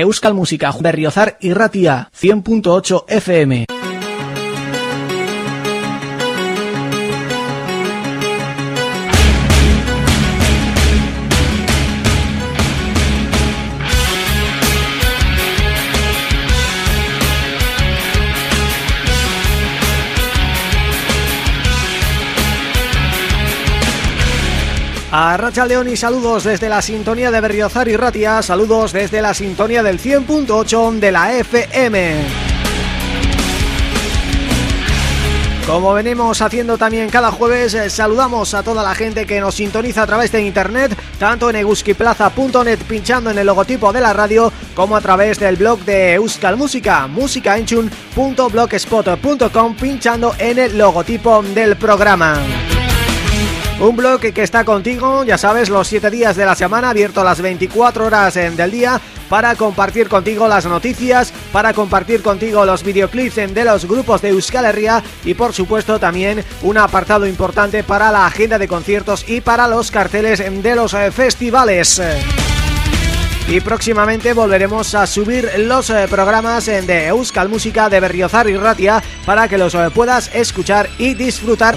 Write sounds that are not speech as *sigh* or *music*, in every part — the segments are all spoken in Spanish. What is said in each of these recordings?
Euskal Música, Berriozar y Ratia, 100.8 FM. A Racha León y saludos desde la sintonía de Berriozar y Ratia, saludos desde la sintonía del 100.8 de la FM. Como venimos haciendo también cada jueves, eh, saludamos a toda la gente que nos sintoniza a través de internet, tanto en eguskiplaza.net pinchando en el logotipo de la radio, como a través del blog de Euskal Música, musicaenchun.blogspot.com pinchando en el logotipo del programa. Un blog que está contigo, ya sabes, los 7 días de la semana, abierto las 24 horas del día para compartir contigo las noticias, para compartir contigo los videoclips de los grupos de Euskal Herria y por supuesto también un apartado importante para la agenda de conciertos y para los carteles de los eh, festivales. Y próximamente volveremos a subir los eh, programas eh, de Euskal Música de Berriozar y Ratia para que los puedas escuchar y disfrutar.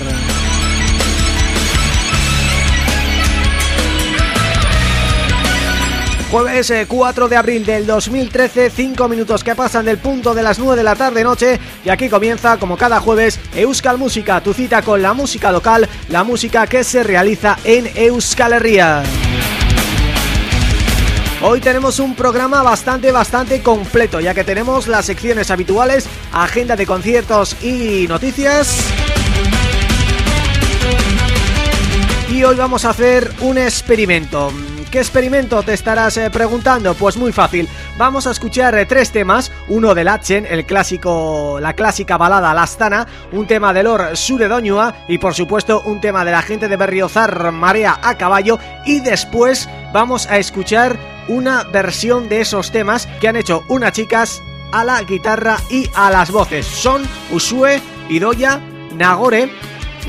Jueves 4 eh, de abril del 2013, 5 minutos que pasan del punto de las 9 de la tarde-noche y aquí comienza, como cada jueves, Euskal Música, tu cita con la música local, la música que se realiza en Euskal Herria. Hoy tenemos un programa bastante, bastante completo, ya que tenemos las secciones habituales, agenda de conciertos y noticias... Y hoy vamos a hacer un experimento ¿Qué experimento te estarás eh, preguntando? Pues muy fácil, vamos a escuchar eh, tres temas, uno de Lachen, el clásico, la clásica balada Lastana, un tema de Lor Suredoñua y por supuesto un tema de la gente de Berriozar, Marea a Caballo y después vamos a escuchar una versión de esos temas que han hecho unas chicas a la guitarra y a las voces. Son Usue, Idoya, Nagore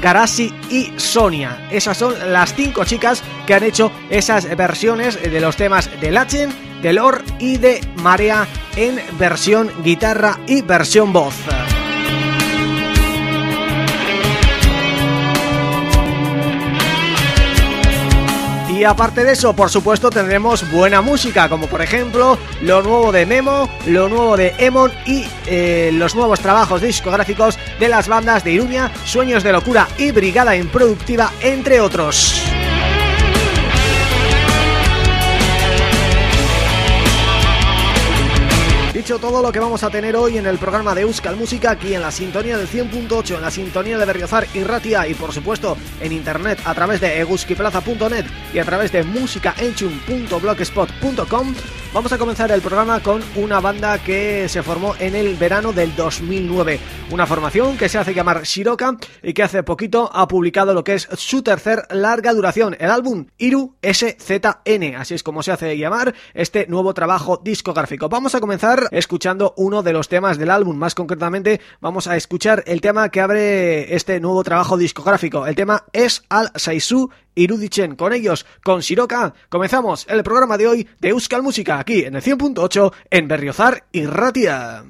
Garasi y Sonia. Esas son las cinco chicas que han hecho esas versiones de los temas de Lachen, de Lor y de Marea en versión guitarra y versión voz. Y aparte de eso, por supuesto, tendremos buena música, como por ejemplo lo nuevo de Memo, lo nuevo de Emon y eh, los nuevos trabajos discográficos de las bandas de Iruña, Sueños de Locura y Brigada Improductiva, entre otros. Dicho todo lo que vamos a tener hoy en el programa de Euskal Música aquí en la sintonía del 100.8, en la sintonía de Berriozar y Ratia y por supuesto en internet a través de eguskiplaza.net y a través de musicaenchun.blogspot.com Vamos a comenzar el programa con una banda que se formó en el verano del 2009 Una formación que se hace llamar Shiroka y que hace poquito ha publicado lo que es su tercer larga duración El álbum Iru SZN, así es como se hace llamar este nuevo trabajo discográfico. Vamos a comenzar escuchando uno de los temas del álbum. Más concretamente vamos a escuchar el tema que abre este nuevo trabajo discográfico. El tema es Al Saisu Irudichen. Con ellos, con Siroca, comenzamos el programa de hoy de Euskal Música aquí en el 100.8 en Berriozar y Ratia.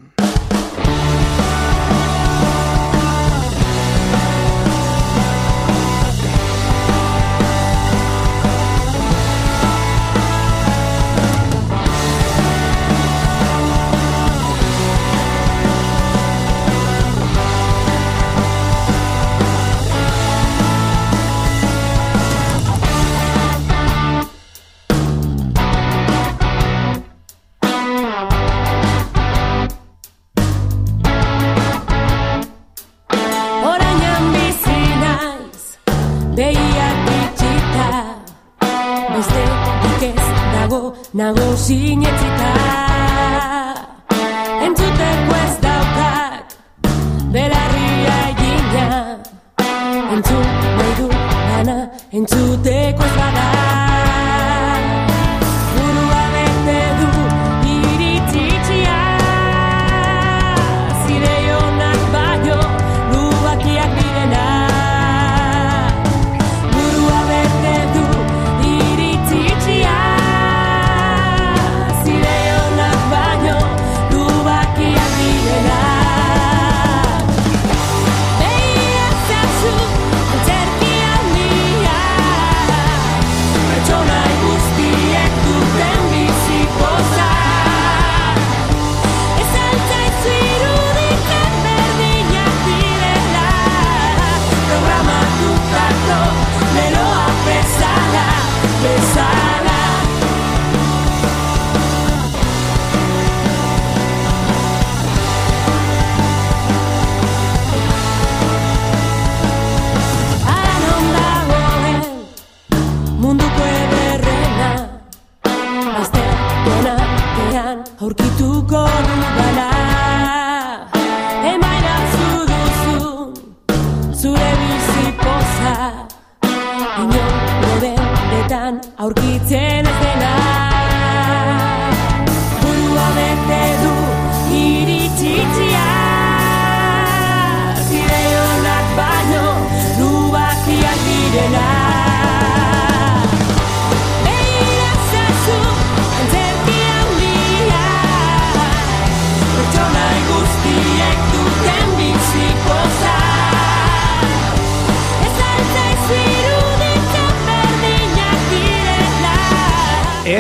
Nago sinetzita Entzuteko ez daukat Belarria egina. Entzut nahi du gana Entzuteko ez bada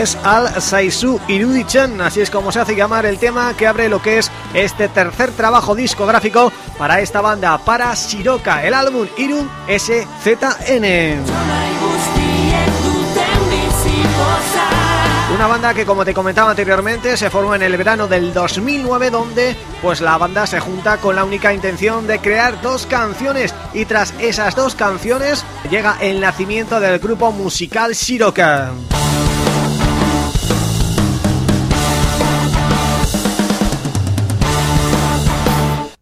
Es Al Saizu Irudichen, así es como se hace llamar el tema que abre lo que es este tercer trabajo discográfico para esta banda, para Shiroka, el álbum Iru SZN. Una banda que como te comentaba anteriormente se formó en el verano del 2009 donde pues la banda se junta con la única intención de crear dos canciones y tras esas dos canciones llega el nacimiento del grupo musical Shiroka.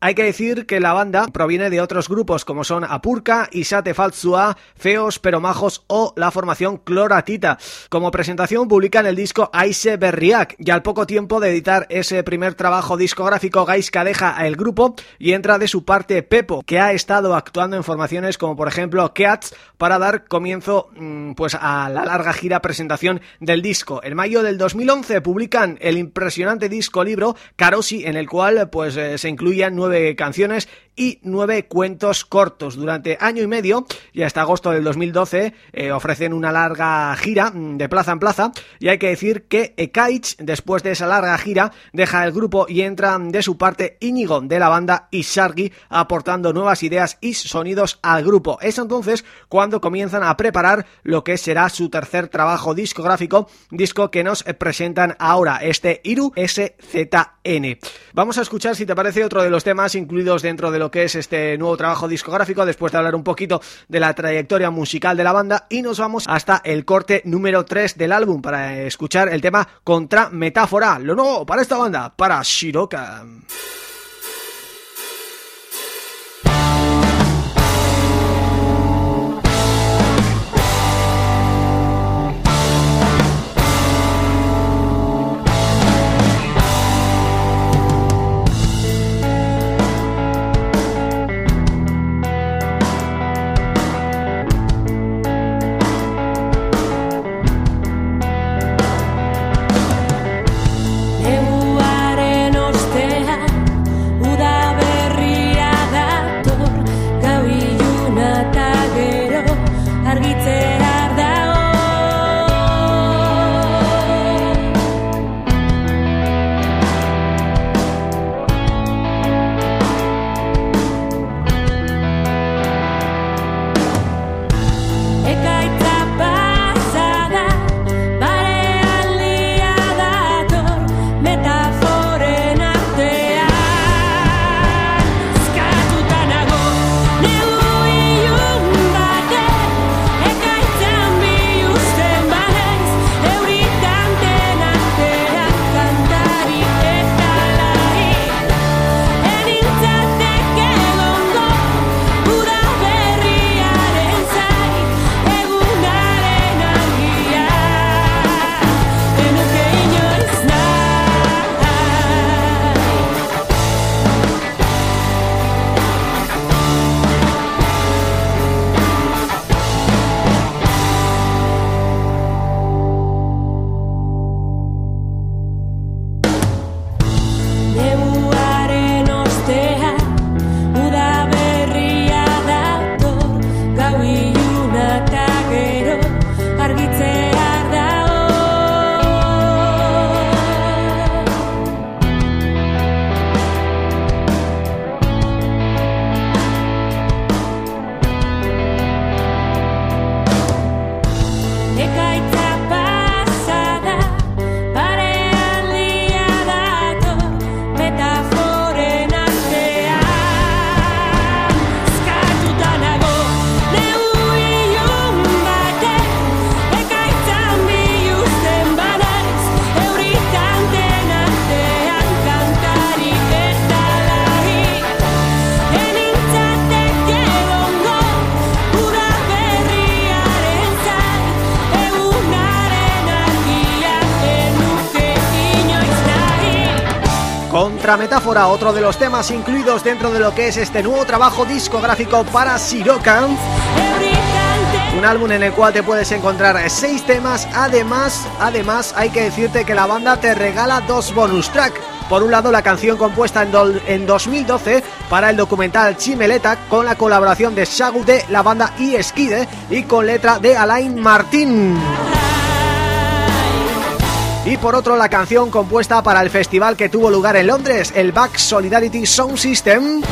Hay que decir que la banda proviene de otros grupos como son Apurka, Isate Falsua, Feos pero Majos o la formación Cloratita. Como presentación publican el disco Aise Berriak y al poco tiempo de editar ese primer trabajo discográfico Gaiska deja el grupo y entra de su parte Pepo, que ha estado actuando en formaciones como por ejemplo Cats para dar comienzo mm, pues a la larga gira presentación del disco. En mayo del 2011 publican el impresionante disco libro Karosi en el cual pues eh, se incluían nueve canciones y nueve cuentos cortos. Durante año y medio y hasta agosto del 2012 eh, ofrecen una larga gira mm, de plaza en plaza y hay que decir que Ekaich, después de esa larga gira, deja el grupo y entra de su parte Íñigo de la banda y Shargi aportando nuevas ideas y sonidos al grupo. Es entonces cuando comienzan a preparar lo que será su tercer trabajo discográfico, disco que nos presentan ahora, este Iru SZN. Vamos a escuchar si te parece otro de los temas incluidos dentro de lo que es este nuevo trabajo discográfico después de hablar un poquito de la trayectoria musical de la banda y nos vamos hasta el corte número 3 del álbum para escuchar el tema Contra Metáfora, lo nuevo para esta banda, para Shiroka. Contra Metáfora, otro de los temas incluidos dentro de lo que es este nuevo trabajo discográfico para Siroca un álbum en el cual te puedes encontrar seis temas, además, además hay que decirte que la banda te regala dos bonus track. Por un lado la canción compuesta en, en 2012 para el documental Chimeleta con la colaboración de Shagu de la banda y Esquide y con letra de Alain Martín. Y por otro la canción compuesta para el festival que tuvo lugar en Londres, el Back Solidarity Sound System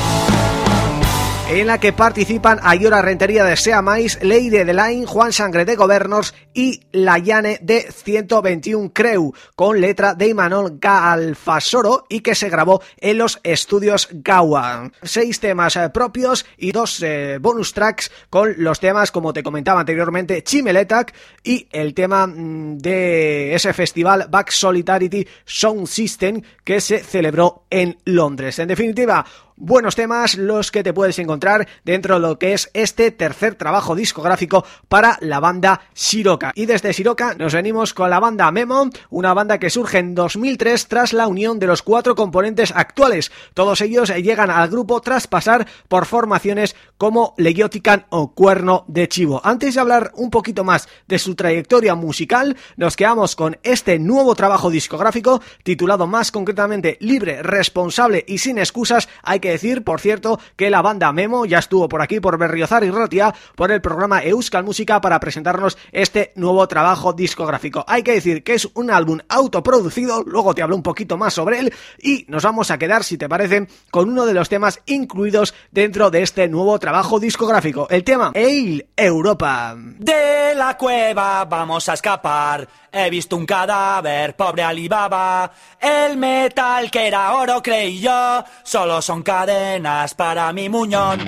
en la que participan Ayora Rentería de Sea Mais, Leire de Line, Juan Sangre de Gobernors y La Llane de 121 Creu, con letra de Imanol Galfasoro y que se grabó en los estudios Gawa. Seis temas eh, propios y dos eh, bonus tracks con los temas, como te comentaba anteriormente, Chimeletak y el tema mm, de ese festival Back Solidarity Sound System que se celebró en Londres. En definitiva, buenos temas los que te puedes encontrar dentro de lo que es este tercer trabajo discográfico para la banda Siroca. Y desde Siroca nos venimos con la banda Memo, una banda que surge en 2003 tras la unión de los cuatro componentes actuales. Todos ellos llegan al grupo tras pasar por formaciones como Legiotican o Cuerno de Chivo. Antes de hablar un poquito más de su trayectoria musical, nos quedamos con este nuevo trabajo discográfico titulado más concretamente Libre, Responsable y Sin Excusas. Hay que decir, por cierto, que la banda Memo ya estuvo por aquí, por Berriozar y Rotia, por el programa Euskal Música para presentarnos este nuevo trabajo discográfico. Hay que decir que es un álbum autoproducido, luego te hablo un poquito más sobre él y nos vamos a quedar, si te parece, con uno de los temas incluidos dentro de este nuevo trabajo discográfico, el tema El Europa. De la cueva vamos a escapar He visto un cadáver, pobre Alibaba. El metal que era oro creí yo, solo son cadenas para mi muñón.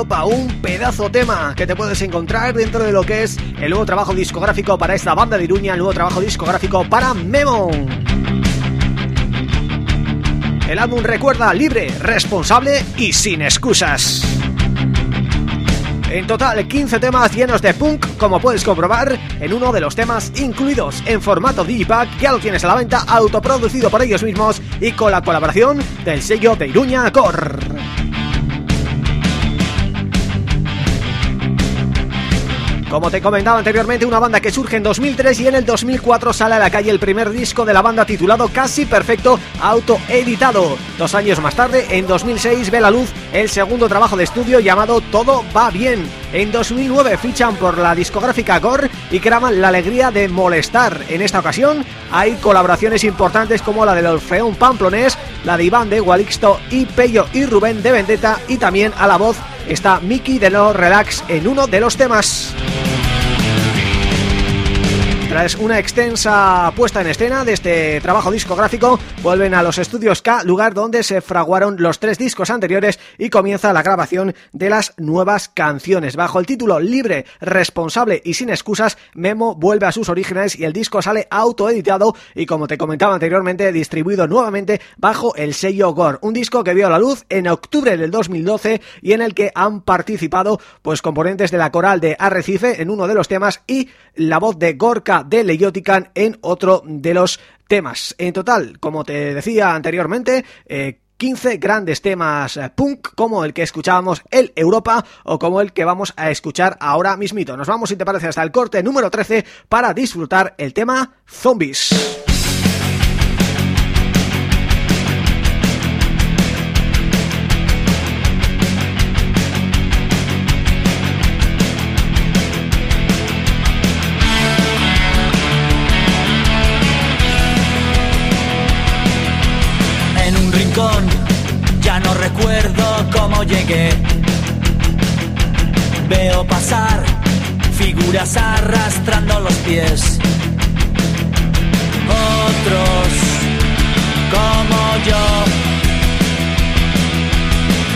Europa, un pedazo tema que te puedes encontrar dentro de lo que es el nuevo trabajo discográfico para esta banda de Iruña, el nuevo trabajo discográfico para Memo. El álbum recuerda libre, responsable y sin excusas. En total 15 temas llenos de punk, como puedes comprobar en uno de los temas incluidos en formato Digipack, ya lo tienes a la venta, autoproducido por ellos mismos y con la colaboración del sello de Iruña Core. Como te comentaba anteriormente, una banda que surge en 2003 y en el 2004 sale a la calle el primer disco de la banda titulado Casi Perfecto, autoeditado. Dos años más tarde, en 2006, ve la luz el segundo trabajo de estudio llamado Todo va bien. En 2009 fichan por la discográfica Gore y crean la alegría de molestar. En esta ocasión hay colaboraciones importantes como la del Orfeón Pamplonés, la de Iván de Gualixto y Pello y Rubén de Vendetta y también a la voz está Mickey de No Relax en uno de los temas. Tras una extensa puesta en escena de este trabajo discográfico, vuelven a los estudios K, lugar donde se fraguaron los tres discos anteriores y comienza la grabación de las nuevas canciones. Bajo el título Libre, Responsable y Sin Excusas, Memo vuelve a sus orígenes y el disco sale autoeditado y como te comentaba anteriormente, distribuido nuevamente bajo el sello Gore. Un disco que vio la luz en octubre del 2012 y en el que han participado pues componentes de la coral de Arrecife en uno de los temas y la voz de Gorka de Leyotican en otro de los temas. En total, como te decía anteriormente, 15 grandes temas punk como el que escuchábamos el Europa o como el que vamos a escuchar ahora mismito. Nos vamos, si te parece, hasta el corte número 13 para disfrutar el tema Zombies. Recuerdo cómo llegué. Veo pasar figuras arrastrando los pies. Otros como yo.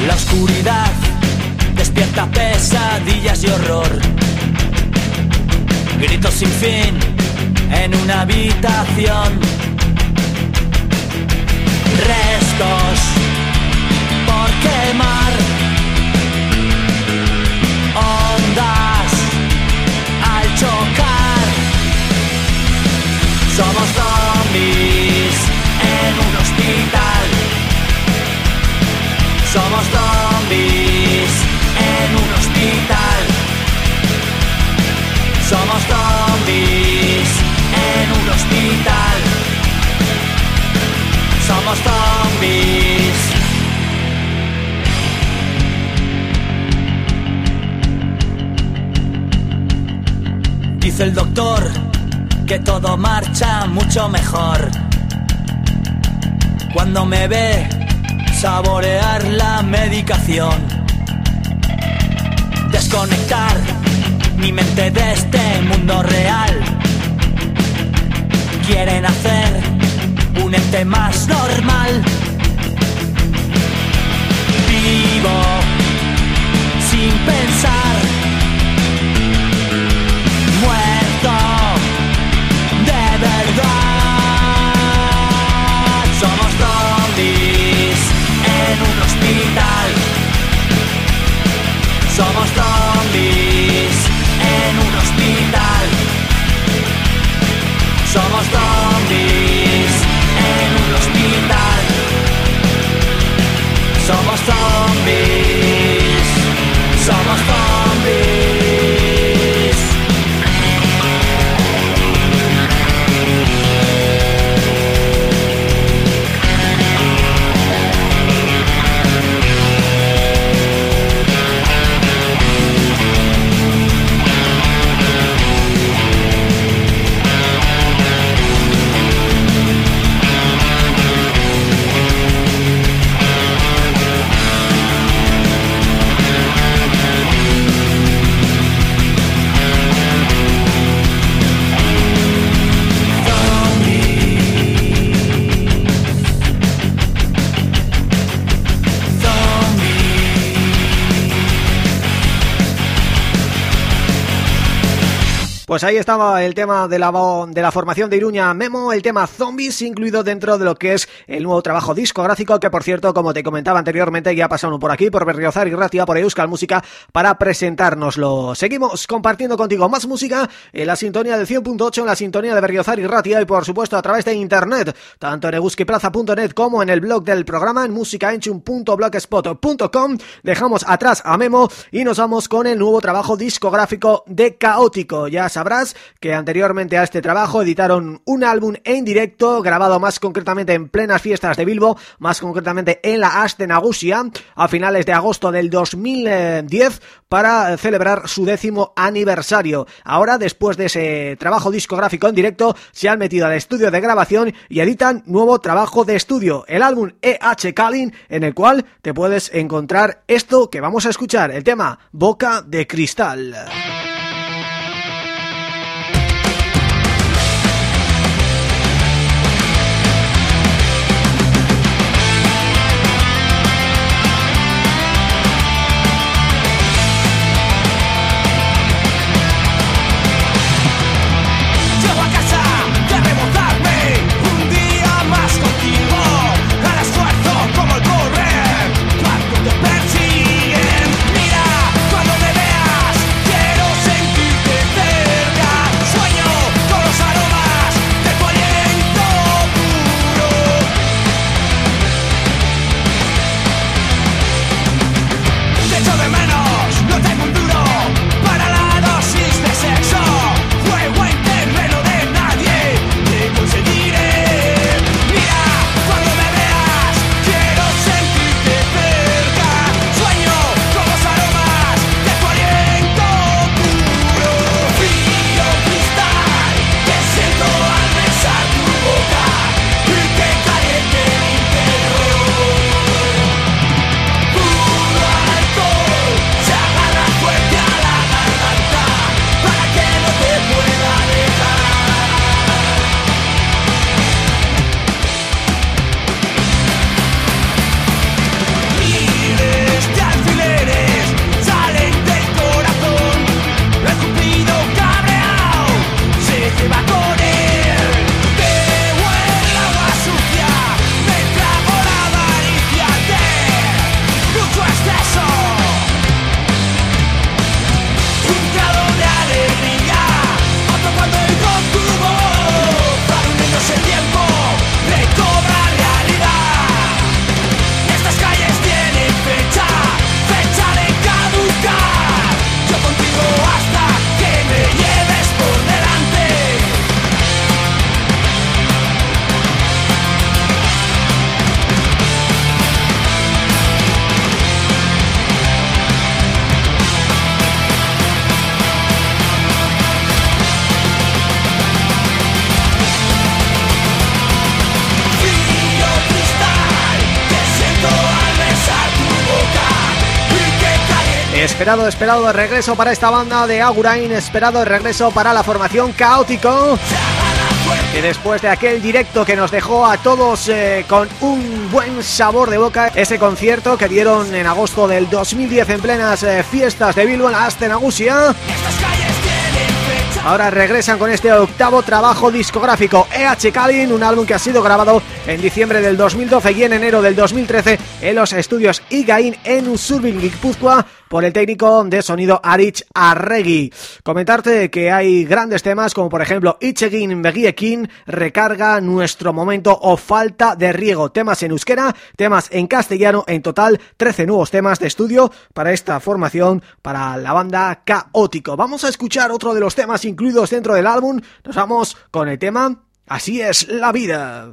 La oscuridad despierta pesadillas y horror. Gritos sin fin en una habitación restos por que todo marcha mucho mejor. Cuando me ve saborear la medicación. Desconectar mi mente de este mundo real. Quieren hacer un ente más normal. Vivo sin pensar, Pues ahí estaba el tema de la, de la formación de Iruña Memo, el tema Zombies, incluido dentro de lo que es el nuevo trabajo discográfico, que por cierto, como te comentaba anteriormente, ya pasaron por aquí, por Berriozar y Ratia, por Euskal Música, para presentárnoslo. Seguimos compartiendo contigo más música en la sintonía del 100.8, en la sintonía de Berriozar y Ratia, y por supuesto a través de internet, tanto en eguskiplaza.net como en el blog del programa, en musicaenchum.blogspot.com. Dejamos atrás a Memo y nos vamos con el nuevo trabajo discográfico de Caótico. Ya que anteriormente a este trabajo editaron un álbum en directo, grabado más concretamente en plenas fiestas de Bilbo, más concretamente en la Astenagusia, a finales de agosto del 2010, para celebrar su décimo aniversario. Ahora, después de ese trabajo discográfico en directo, se han metido al estudio de grabación y editan nuevo trabajo de estudio, el álbum E.H. Kalin, en el cual te puedes encontrar esto que vamos a escuchar, el tema Boca de Cristal. Esperado, esperado regreso para esta banda de Agurain Esperado regreso para la formación Caótico. Que después de aquel directo que nos dejó a todos eh, con un buen sabor de boca Ese concierto que dieron en agosto del 2010 en plenas eh, fiestas de Bilbo en la Astenagusia Ahora regresan con este octavo trabajo discográfico EH Kalin, un álbum que ha sido grabado en diciembre del 2012 y en enero del 2013 en los estudios Igain en Usurbil, Guipúzcoa por el técnico de sonido Arich Arregui. Comentarte que hay grandes temas como por ejemplo Ichegin Begiekin, Recarga, Nuestro Momento o Falta de Riego. Temas en euskera, temas en castellano, en total 13 nuevos temas de estudio para esta formación, para la banda Caótico. Vamos a escuchar otro de los temas incluidos dentro del álbum. Nos vamos con el tema Así es la vida.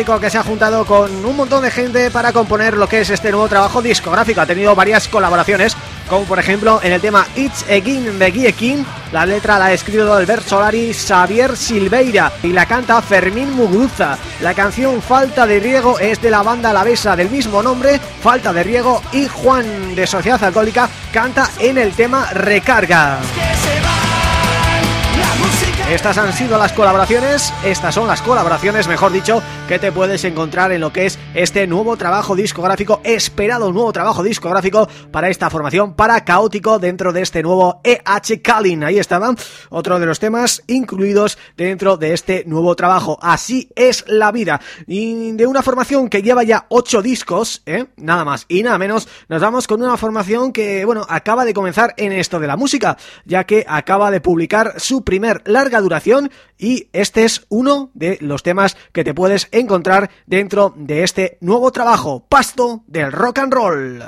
Que se ha juntado con un montón de gente para componer lo que es este nuevo trabajo discográfico. Ha tenido varias colaboraciones, como por ejemplo en el tema It's Again Guille La letra la ha escrito Albert Solari Xavier Silveira y la canta Fermín Muguruza. La canción Falta de Riego es de la banda Lavesa del mismo nombre, Falta de Riego, y Juan de Sociedad Alcohólica canta en el tema Recarga. Estas han sido las colaboraciones, estas son las colaboraciones, mejor dicho, que te puedes encontrar en lo que es este nuevo trabajo discográfico, esperado nuevo trabajo discográfico para esta formación, para Caótico, dentro de este nuevo EH Kalin. Ahí estaba otro de los temas incluidos dentro de este nuevo trabajo. Así es la vida. Y de una formación que lleva ya ocho discos, ¿eh? nada más y nada menos, nos vamos con una formación que, bueno, acaba de comenzar en esto de la música, ya que acaba de publicar su primer larga duración y este es uno de los temas que te puedes encontrar dentro de este nuevo trabajo, Pasto del Rock and Roll.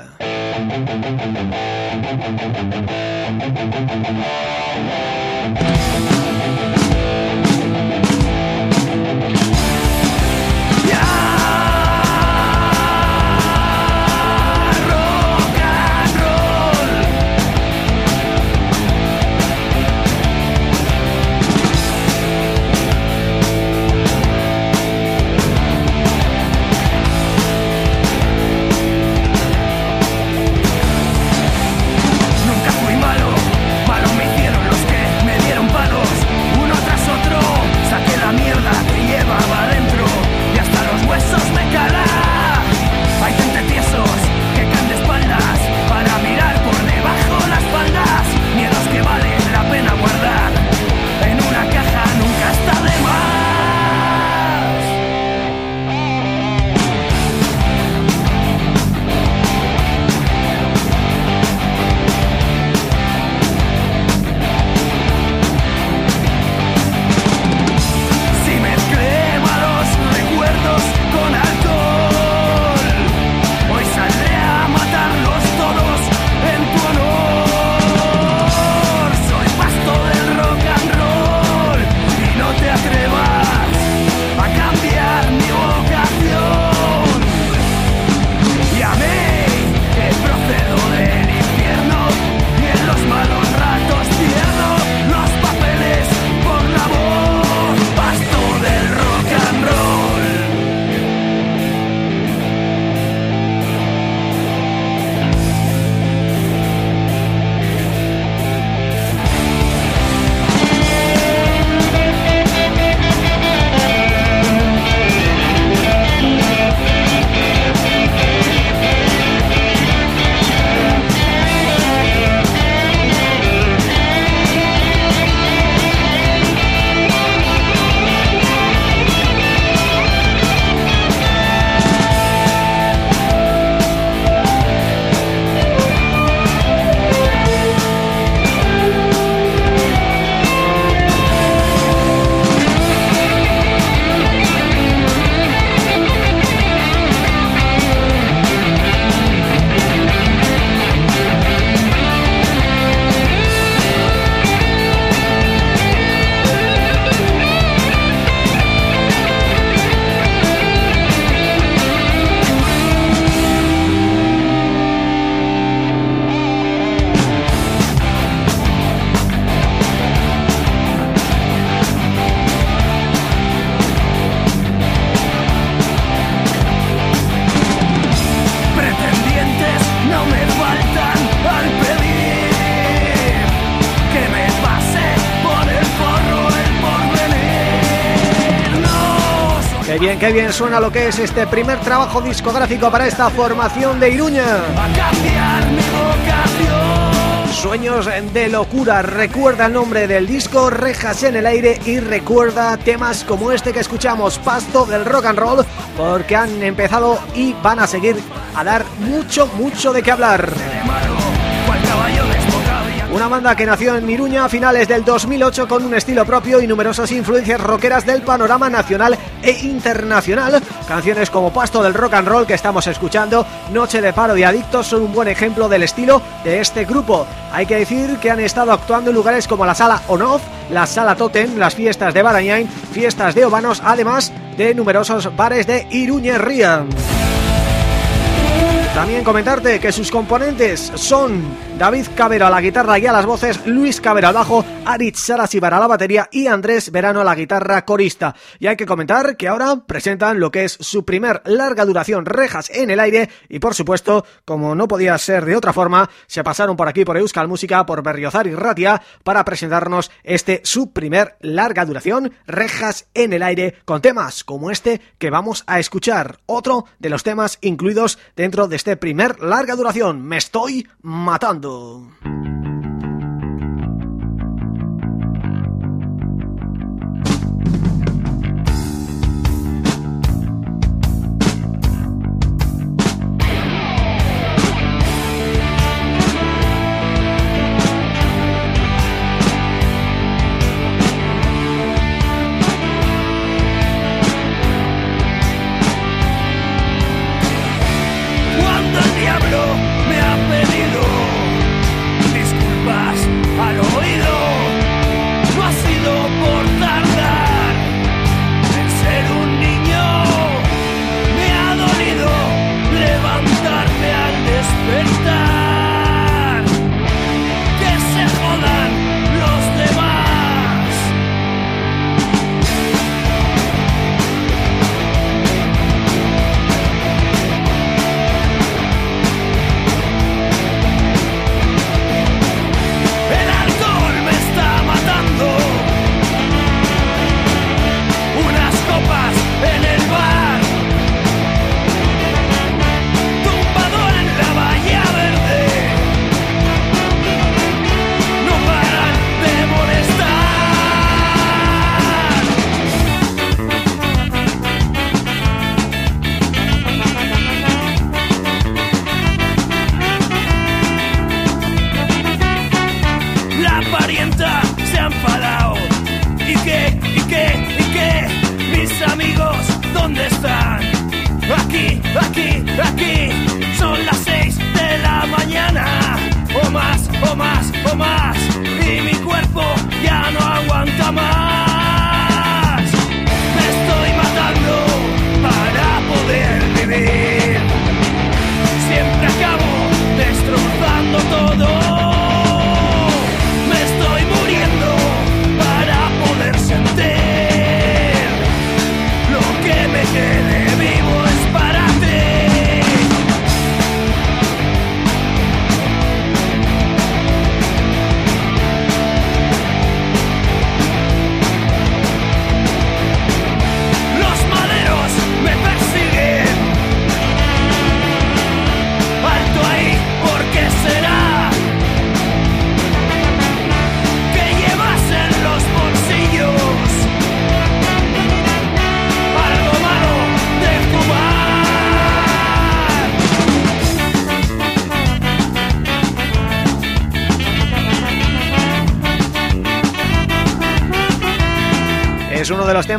Qué bien suena lo que es este primer trabajo discográfico para esta formación de Iruña. Sueños de locura, recuerda el nombre del disco, Rejas en el aire y recuerda temas como este que escuchamos, Pasto del Rock and Roll, porque han empezado y van a seguir a dar mucho, mucho de qué hablar. Una banda que nació en Iruña a finales del 2008 con un estilo propio y numerosas influencias rockeras del panorama nacional e internacional. Canciones como Pasto del Rock and Roll que estamos escuchando, Noche de Paro y Adictos son un buen ejemplo del estilo de este grupo. Hay que decir que han estado actuando en lugares como la Sala On-Off, la Sala Totem, las fiestas de Barañain, fiestas de Obanos, además de numerosos bares de Iruñerría. También comentarte que sus componentes son David Cabero a la guitarra y a las voces, Luis Cabero al bajo, Aritz Sarasibar a la batería y Andrés Verano a la guitarra corista. Y hay que comentar que ahora presentan lo que es su primer larga duración, Rejas en el aire, y por supuesto, como no podía ser de otra forma, se pasaron por aquí por Euskal Música, por Berriozar y Ratia, para presentarnos este su primer larga duración, Rejas en el aire, con temas como este que vamos a escuchar. Otro de los temas incluidos dentro de este primer larga duración, Me estoy matando.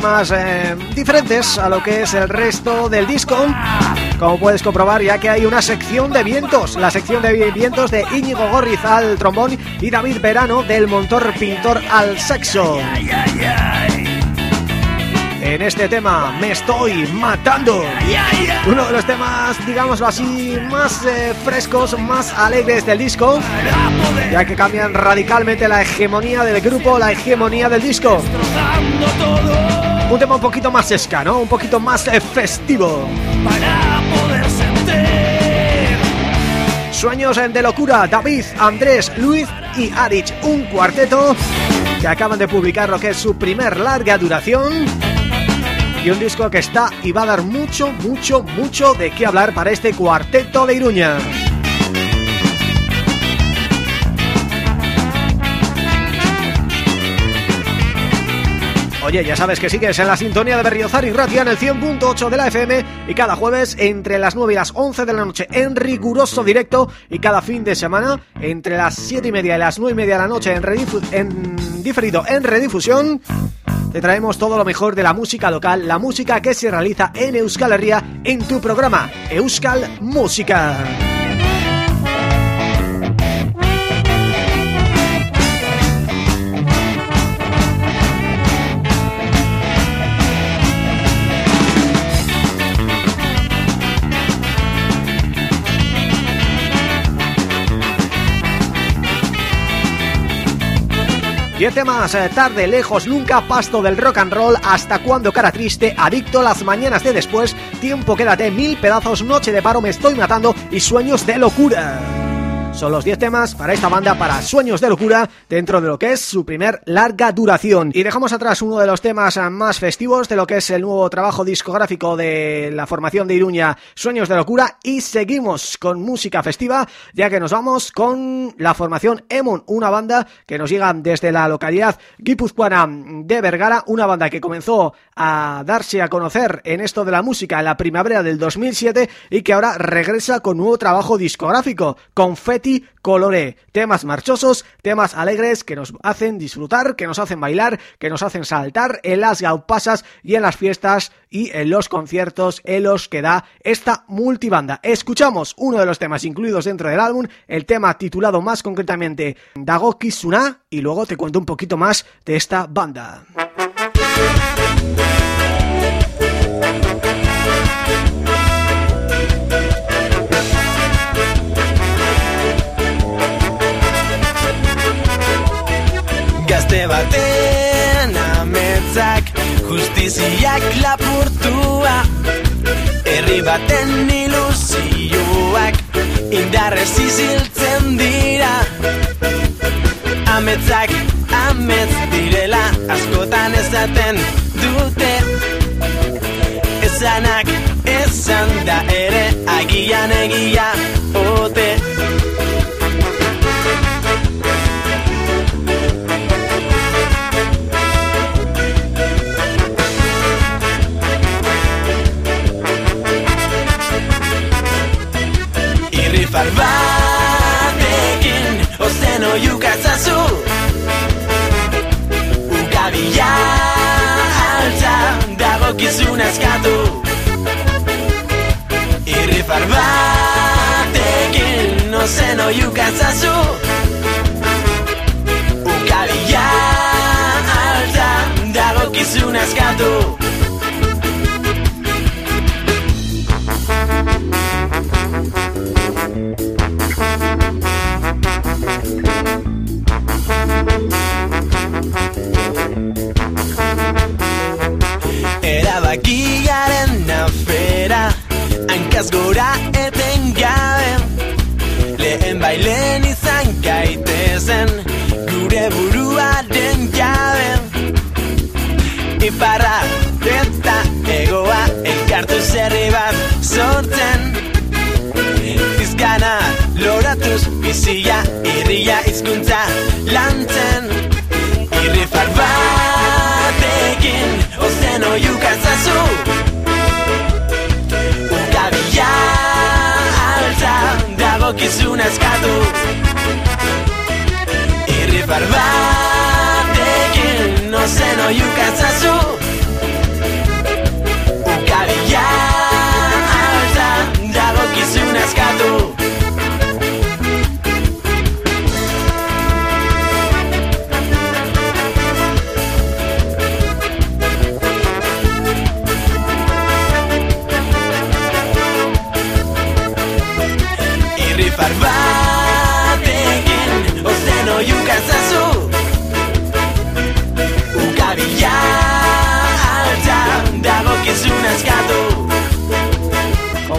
Temas eh, diferentes a lo que es el resto del disco Como puedes comprobar ya que hay una sección de vientos La sección de vientos de Íñigo Gorriz al trombón Y David Verano del montor pintor al saxo En este tema me estoy matando. Uno de los temas, digámoslo así, más eh, frescos, más alegres del disco Ya que cambian radicalmente la hegemonía del grupo, la hegemonía del disco. Un tema un poquito más esca, ¿no? Un poquito más eh, festivo Para poder sentir. Sueños de locura, David, Andrés, Luis y Arich, un cuarteto que acaban de publicar lo que es su primer larga duración y un disco que está y va a dar mucho, mucho, mucho de qué hablar para este cuarteto de Iruña. Oye, ya sabes que sigues en la sintonía de Berriozar y Ratia en el 100.8 de la FM y cada jueves entre las 9 y las 11 de la noche en riguroso directo y cada fin de semana entre las 7 y media y las 9 y media de la noche en, redifu- en diferido en redifusión te traemos todo lo mejor de la música local, la música que se realiza en Euskal Herria en tu programa Euskal Música. 10 temas, eh, tarde, lejos, nunca, pasto del rock and roll, hasta cuando cara triste, adicto, las mañanas de después, tiempo quédate, mil pedazos, noche de paro, me estoy matando y sueños de locura. Son los 10 temas para esta banda para Sueños de Locura dentro de lo que es su primer larga duración. Y dejamos atrás uno de los temas más festivos de lo que es el nuevo trabajo discográfico de la formación de Iruña Sueños de Locura y seguimos con música festiva ya que nos vamos con la formación Emon, una banda que nos llega desde la localidad guipuzcoana de Vergara, una banda que comenzó a darse a conocer en esto de la música en la primavera del 2007 y que ahora regresa con nuevo trabajo discográfico, Confetti Colore, temas marchosos, temas alegres que nos hacen disfrutar, que nos hacen bailar, que nos hacen saltar en las gaupasas y en las fiestas y en los conciertos en los que da esta multibanda. Escuchamos uno de los temas incluidos dentro del álbum, el tema titulado más concretamente Dagoki Suna y luego te cuento un poquito más de esta banda. Gazte baten ametzak Justiziak lapurtua Herri baten ilusioak Indarrez iziltzen dira. Ametzak ametz direla Askotan ezaten dute. Ezanak ezan da ere Agian egia ote giochi su una scato e rifarvate che non se no io canza su. Un caviglia alta da giochi Erabakiaren afera Hankaz gora eten gabe. Lehen bailen izan gaitezen Gure buruaren jabe Iparra eta egoa Elkartu zerri bat sortzen. Izkana loratuz bizia Irria hizkuntza lantzen. Irrifar batekin pescado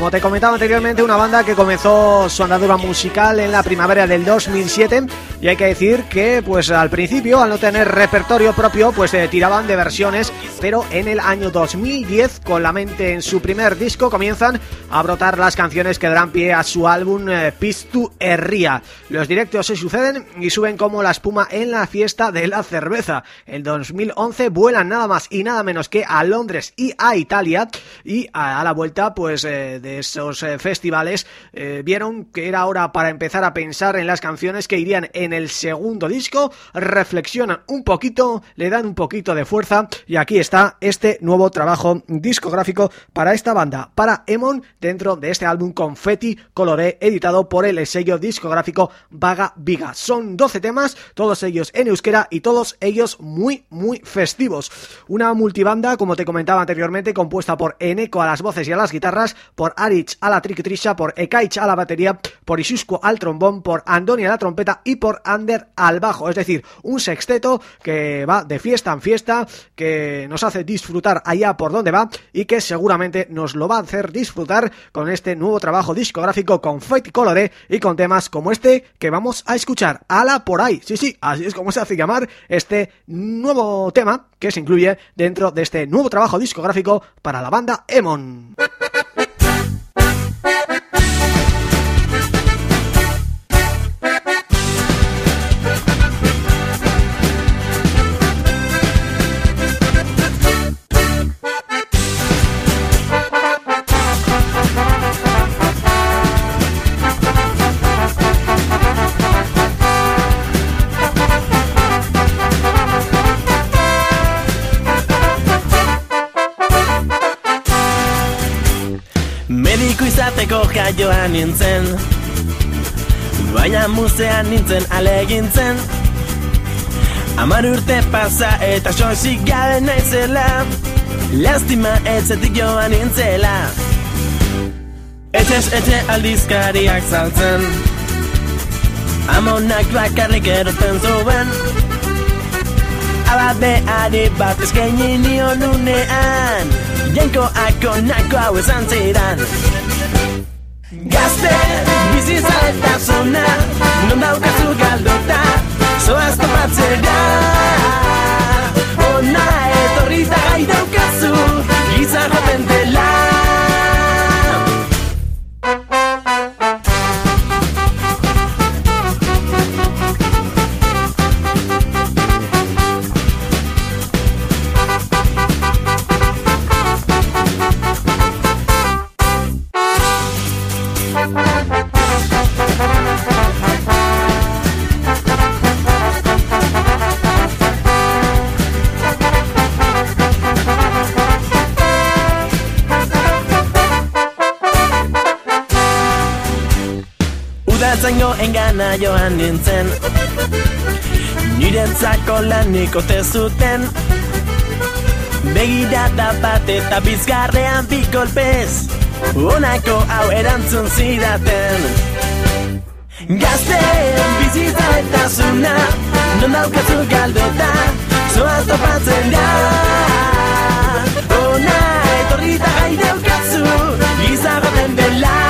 Como te comentaba anteriormente, una banda que comenzó su andadura musical en la primavera del 2007 y hay que decir que pues al principio, al no tener repertorio propio, pues eh, tiraban de versiones, pero en el año 2010, con la mente en su primer disco, comienzan a brotar las canciones que darán pie a su álbum eh, Pistu Herria. Los directos se suceden y suben como la espuma en la fiesta de la cerveza. En 2011 vuelan nada más y nada menos que a Londres y a Italia y a, la vuelta pues eh, de esos eh, festivales eh, vieron que era hora para empezar a pensar en las canciones que irían en el segundo disco, reflexionan un poquito, le dan un poquito de fuerza y aquí está este nuevo trabajo discográfico para esta banda, para Emon, dentro de este álbum Confetti Coloré, editado por el sello discográfico Vaga Viga. Son 12 temas, todos ellos en euskera y todos ellos muy, muy festivos. Una multibanda, como te comentaba anteriormente, compuesta por Eneco a las voces y a las guitarras, por Arich a la triquitrisha, por Ekaich a la batería, por Isusco al trombón, por Andoni a la trompeta y por Víctor Ander al bajo, es decir, un sexteto que va de fiesta en fiesta, que nos hace disfrutar allá por donde va y que seguramente nos lo va a hacer disfrutar con este nuevo trabajo discográfico con Fight Colore y con temas como este que vamos a escuchar, Ala por ahí, sí, sí, así es como se hace llamar este nuevo tema que se incluye dentro de este nuevo trabajo discográfico para la banda Emon. Izateko jaioan nintzen. Baina musean nintzen alegintzen Amar urte pasa eta sozik gabe naizela. Lastima etzetik joan nintzela. Etxez etxe aldizkariak saltzen. Amonak bakarrik eroten zuen Abadeari bat eskaini nion unean. Jainkoak onako hau esan zidan. Gazte, bizi zaletasuna Non daukazu galdota Zoaz topatzera. Ona etorri eta gai engana joan nintzen. Niretzako lanik ote zuten. Begirada bat eta bizgarrean bi kolpez. Honako hau erantzun zidaten. Gazte, bizitza eta zuna Non daukazu galdota Zoaz topatzen da. Ona etorri eta gai daukazu Gizagoten dela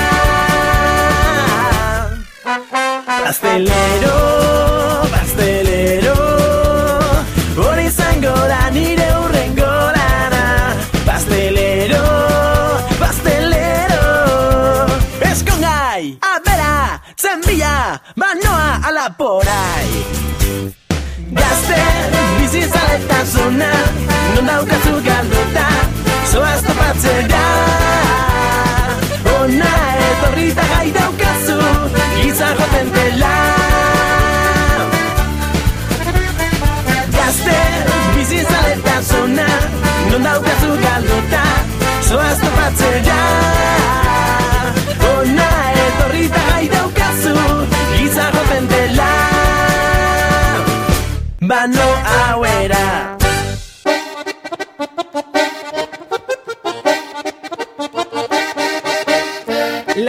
Pastelero, pastelero Hori izango da nire urrengo lana. Pastelero, pastelero Eskongai, abera, zenbia Banoa ala porai. Gazte, bizizaletasuna Non daukazu galdota Zoaz topatzera daukazu galdota Zoaz topatzera. Ona etorri gai daukazu Giza joten dela. Bano hauera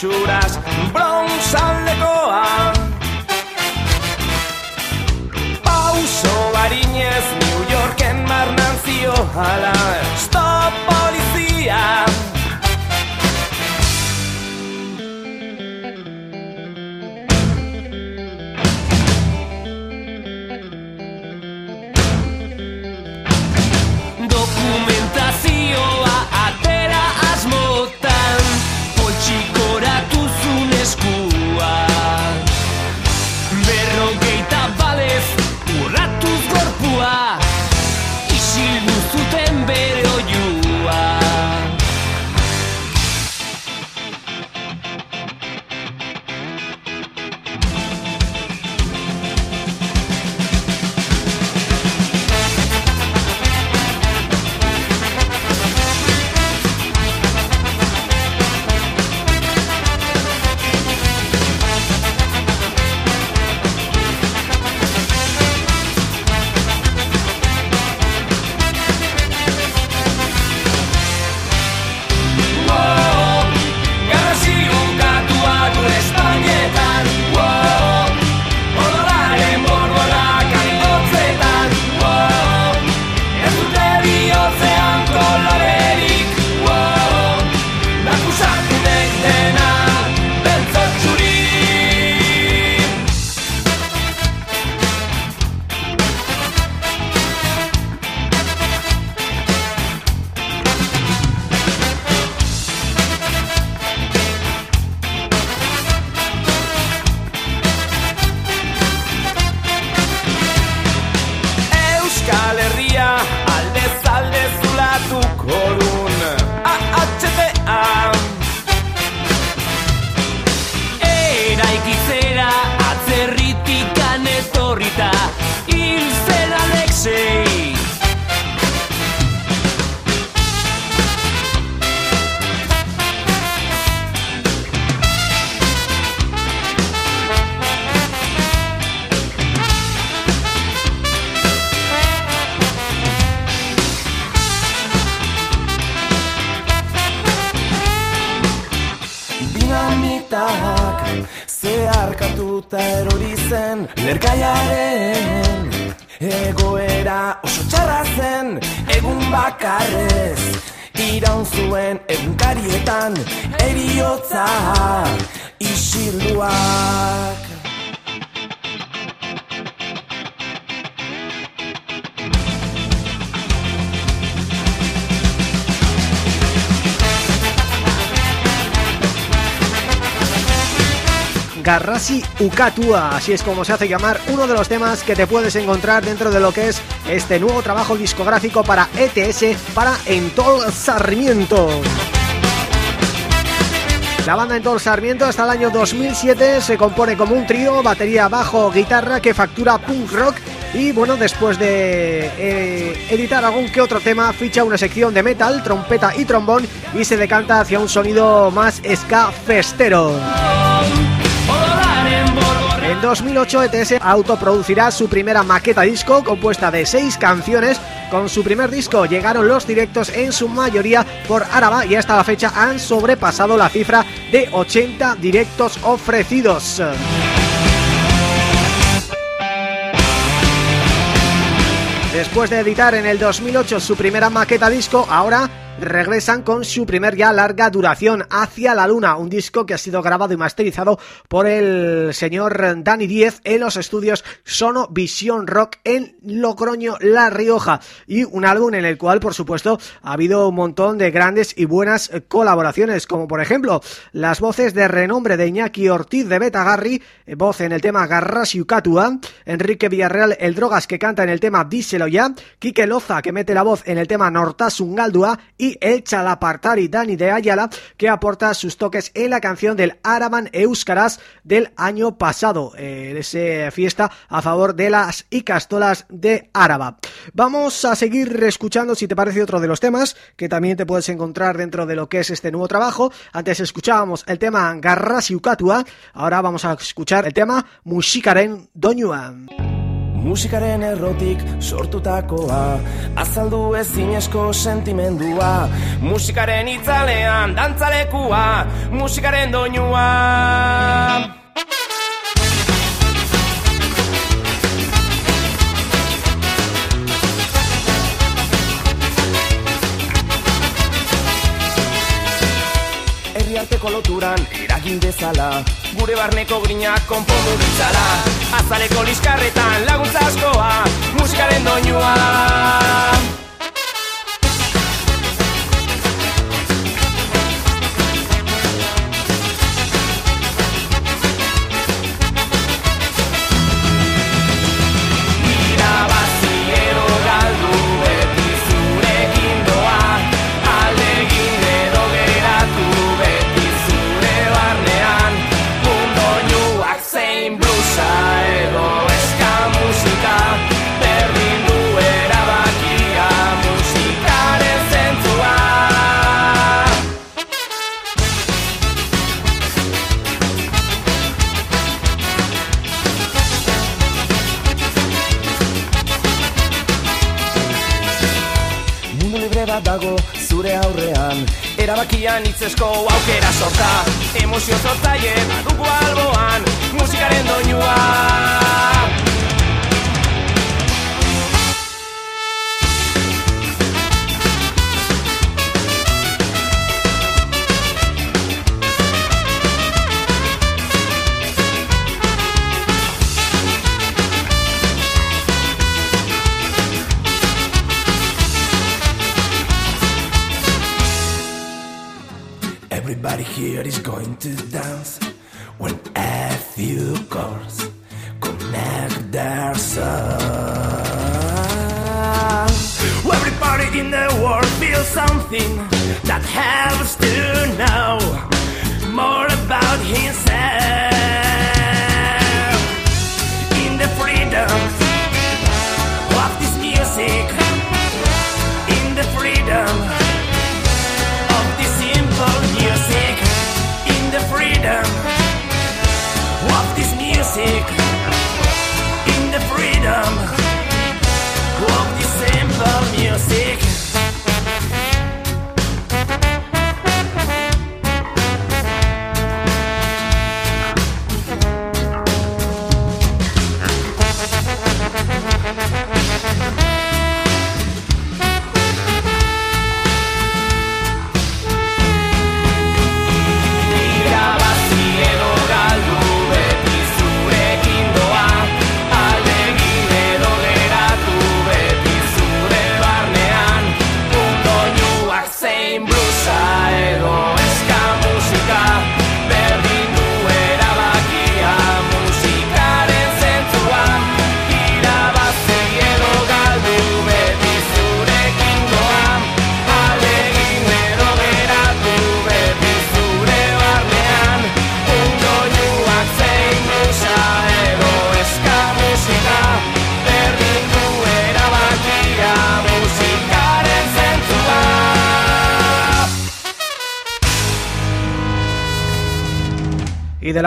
Itxuraz bronzaldekoa Pauso barinez New Yorken marnan ziohala Stop polizia Ukatua, así es como se hace llamar uno de los temas que te puedes encontrar dentro de lo que es este nuevo trabajo discográfico para ETS para Entol Sarmiento. La banda Entol Sarmiento hasta el año 2007 se compone como un trío, batería, bajo, guitarra que factura punk rock y bueno, después de eh, editar algún que otro tema, ficha una sección de metal, trompeta y trombón y se decanta hacia un sonido más ska festero. En 2008 ETS autoproducirá su primera maqueta disco compuesta de seis canciones. Con su primer disco llegaron los directos en su mayoría por Araba y hasta la fecha han sobrepasado la cifra de 80 directos ofrecidos. Después de editar en el 2008 su primera maqueta disco, ahora regresan con su primer ya larga duración, Hacia la Luna, un disco que ha sido grabado y masterizado por el señor Dani Diez en los estudios Sono Visión Rock en Logroño, La Rioja, y un álbum en el cual, por supuesto, ha habido un montón de grandes y buenas colaboraciones, como por ejemplo, las voces de renombre de Iñaki Ortiz de Betagarri, voz en el tema Garrasi Ukatua, Enrique Villarreal, el Drogas que canta en el tema Díselo ya, Quique Loza que mete la voz en el tema Nortasun Galdua el Chalapartari Dani de Ayala que aporta sus toques en la canción del Araman Euskaraz del año pasado, eh, esa fiesta a favor de las Icastolas de Áraba. Vamos a seguir escuchando, si te parece, otro de los temas que también te puedes encontrar dentro de lo que es este nuevo trabajo. Antes escuchábamos el tema Garrasi Ukatua, ahora vamos a escuchar el tema Musikaren Doñuan. Musikaren errotik sortutakoa. Azaldu ezinezko sentimendua. Musikaren itzalean dantzalekua. Musikaren doinua Herriarteko loturan eragin dezala. Gure barneko grinak konpondu ditzala. Azaleko liskarretan laguntza askoa Musikaren doinua Itzesko aukera sorta Emozio sortzaile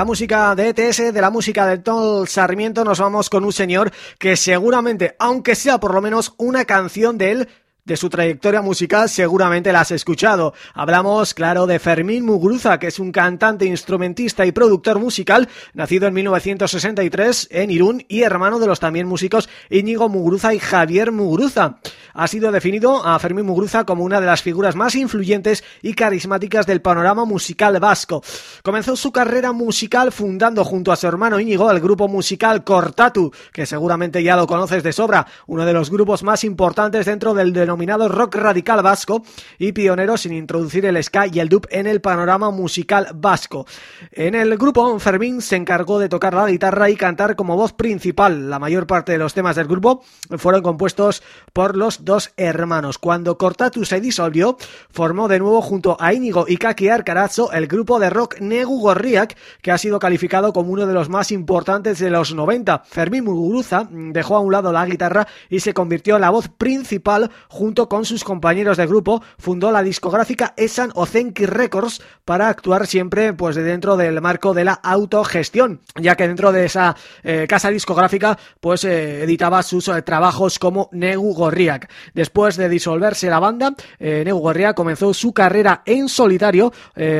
la música de ETS, de la música de Tol Sarmiento, nos vamos con un señor que seguramente, aunque sea por lo menos una canción de él, de su trayectoria musical seguramente la has escuchado. Hablamos, claro, de Fermín Muguruza, que es un cantante, instrumentista y productor musical, nacido en 1963 en Irún y hermano de los también músicos Íñigo Muguruza y Javier Muguruza. Ha sido definido a Fermín Muguruza como una de las figuras más influyentes y carismáticas del panorama musical vasco. Comenzó su carrera musical fundando junto a su hermano Íñigo el grupo musical Cortatu, que seguramente ya lo conoces de sobra, uno de los grupos más importantes dentro del denominado rock radical vasco y pionero sin introducir el ska y el dub en el panorama musical vasco. En el grupo, Fermín se encargó de tocar la guitarra y cantar como voz principal. La mayor parte de los temas del grupo fueron compuestos por los dos hermanos. Cuando Cortatu se disolvió, formó de nuevo junto a Íñigo y Kaki Arcarazzo el grupo de rock Negu Gorriak, que ha sido calificado como uno de los más importantes de los 90. Fermín Muguruza dejó a un lado la guitarra y se convirtió en la voz principal con sus compañeros de grupo, fundó la discográfica Esan Ozenki Records para actuar siempre pues dentro del marco de la autogestión, ya que dentro de esa eh, casa discográfica pues eh, editaba sus eh, trabajos como Negu Gorriak. Después de disolverse la banda, Negu Gorriak comenzó su carrera en solitario,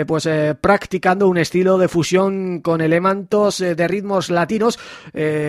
pues practicando un estilo de fusión con elementos de ritmos latinos,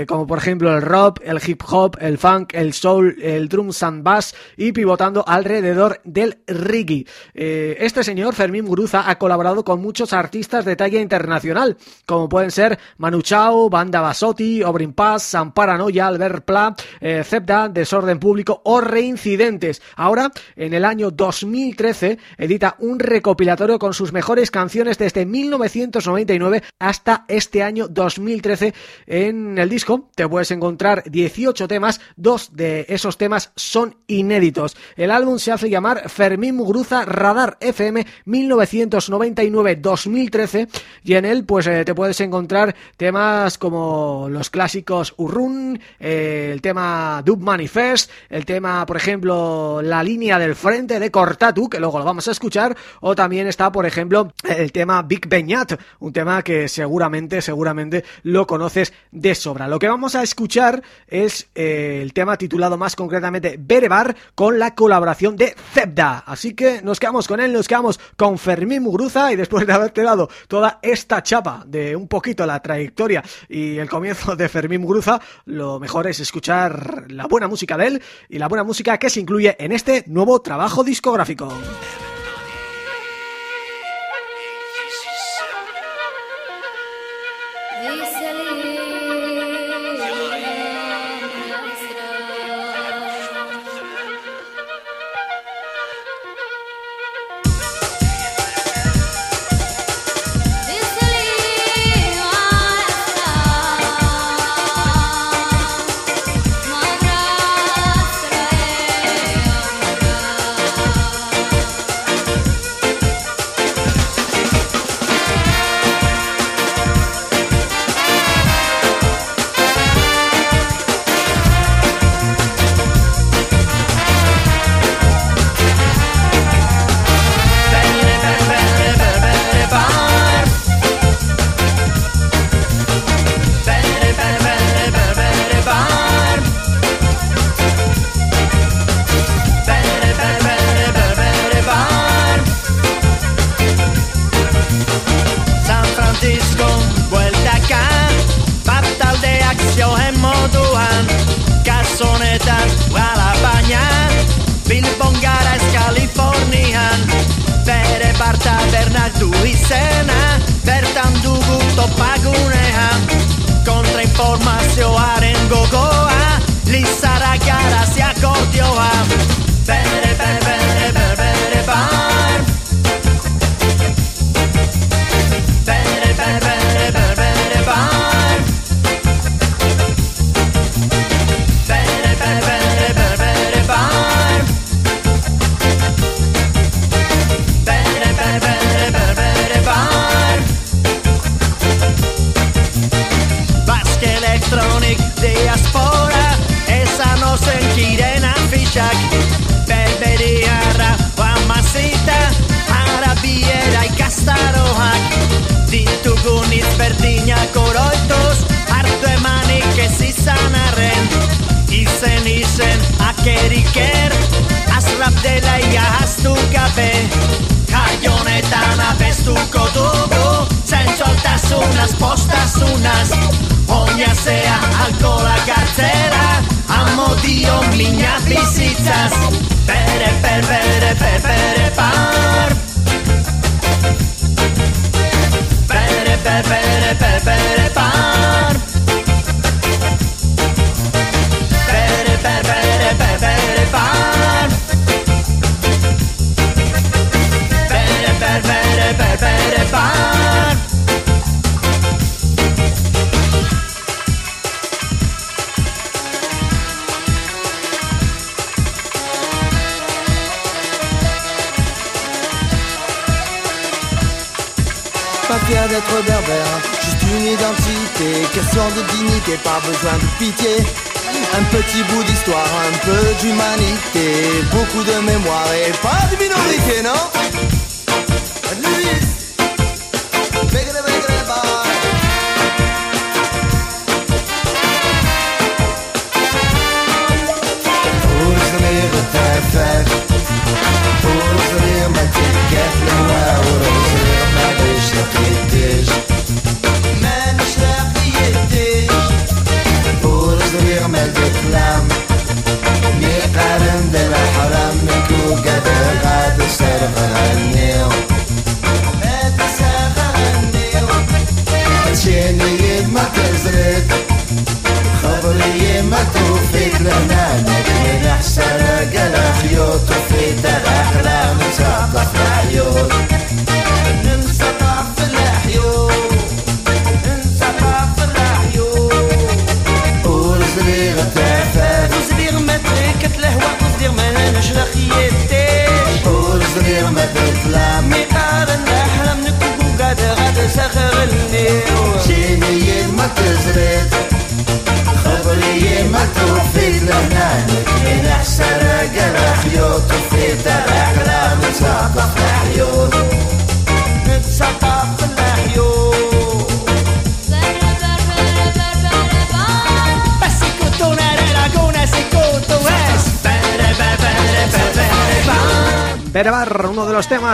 como por ejemplo el rock, el hip hop, el funk, el soul, el drums and bass y pivotando alrededor del reggae. Eh, este señor, Fermín Muguruza, ha colaborado con muchos artistas de talla internacional, como pueden ser Manu Chao, Banda Basotti, Obrin Paz, San Paranoia, Albert Pla, eh, Zepda, Desorden Público o Reincidentes. Ahora, en el año 2013, edita un recopilatorio con sus mejores canciones desde 1999 hasta este año 2013. En el disco te puedes encontrar 18 temas, dos de esos temas son inéditos. El álbum se hace llamar Fermín Muguruza Radar FM 1999-2013 y en él pues eh, te puedes encontrar temas como los clásicos Urrun, eh, el tema Dub Manifest, el tema por ejemplo La línea del frente de Cortatu, que luego lo vamos a escuchar, o también está por ejemplo el tema Big Beñat, un tema que seguramente, seguramente lo conoces de sobra. Lo que vamos a escuchar es eh, el tema titulado más concretamente Berebar con la colaboración de Zebda. Así que nos quedamos con él, nos quedamos con Fermín Muguruza y después de haberte dado toda esta chapa de un poquito la trayectoria y el comienzo de Fermín Muguruza, lo mejor es escuchar la buena música de él y la buena música que se incluye en este nuevo trabajo discográfico. disko Bueltaka Bat talde akzioen moduan Kasonetan Gala baina. Bilbon gara ez Kalifornian Bere barta bernak du izena. Bertan dugu topagunean Kontrainformazioaren gogoa. Lizara gara ziakordioa Lizara gara ziakordioa ditugun izberdinak oroituz Hartu emanik ez izan arren. Izen izen akeriker Azrap dela ia aztu gabe Jaionetan abestuko dugu Zentzotasunaz, postasunaz Oinazea, alkola gartzera Amodio mina bizitzaz. Bere per, bere per, bere par. pepere, pepere pan D'être berbère, juste une identité, question de dignité, pas besoin de pitié. Un petit bout d'histoire, un peu d'humanité, beaucoup de mémoire et pas de minorité, non?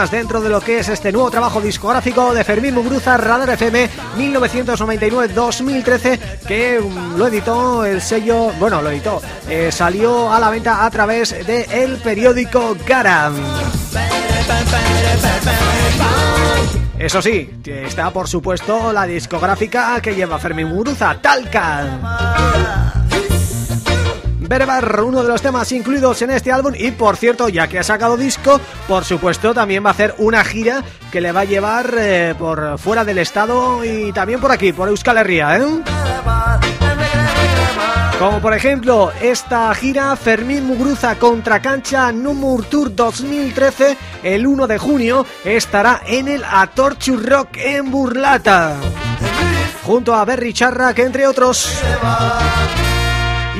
Dentro de lo que es este nuevo trabajo discográfico de Fermín Mugruza, Radar FM 1999-2013, que um, lo editó el sello, bueno, lo editó, eh, salió a la venta a través de el periódico Garam. Eso sí, está por supuesto la discográfica que lleva Fermín Muguruza, Talca. Berebar, uno de los temas incluidos en este álbum. Y por cierto, ya que ha sacado disco, por supuesto también va a hacer una gira que le va a llevar eh, por fuera del estado y también por aquí, por Euskal Herria, ¿eh? Como por ejemplo esta gira Fermín Mugruza contra cancha Numur Tour 2013 el 1 de junio estará en el Atorchu Rock en Burlata. Junto a Berry Charra que entre otros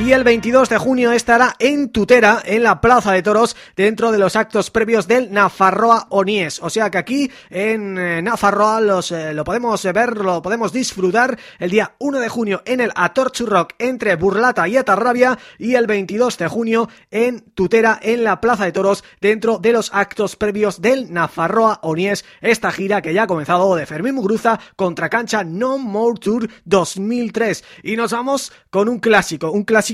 y el 22 de junio estará en Tutera, en la Plaza de Toros, dentro de los actos previos del Nafarroa Onies. O sea que aquí en eh, Nafarroa los, eh, lo podemos ver, lo podemos disfrutar el día 1 de junio en el Atorchu Rock entre Burlata y Atarrabia y el 22 de junio en Tutera, en la Plaza de Toros, dentro de los actos previos del Nafarroa Onies. Esta gira que ya ha comenzado de Fermín Mugruza contra cancha No More Tour 2003. Y nos vamos con un clásico, un clásico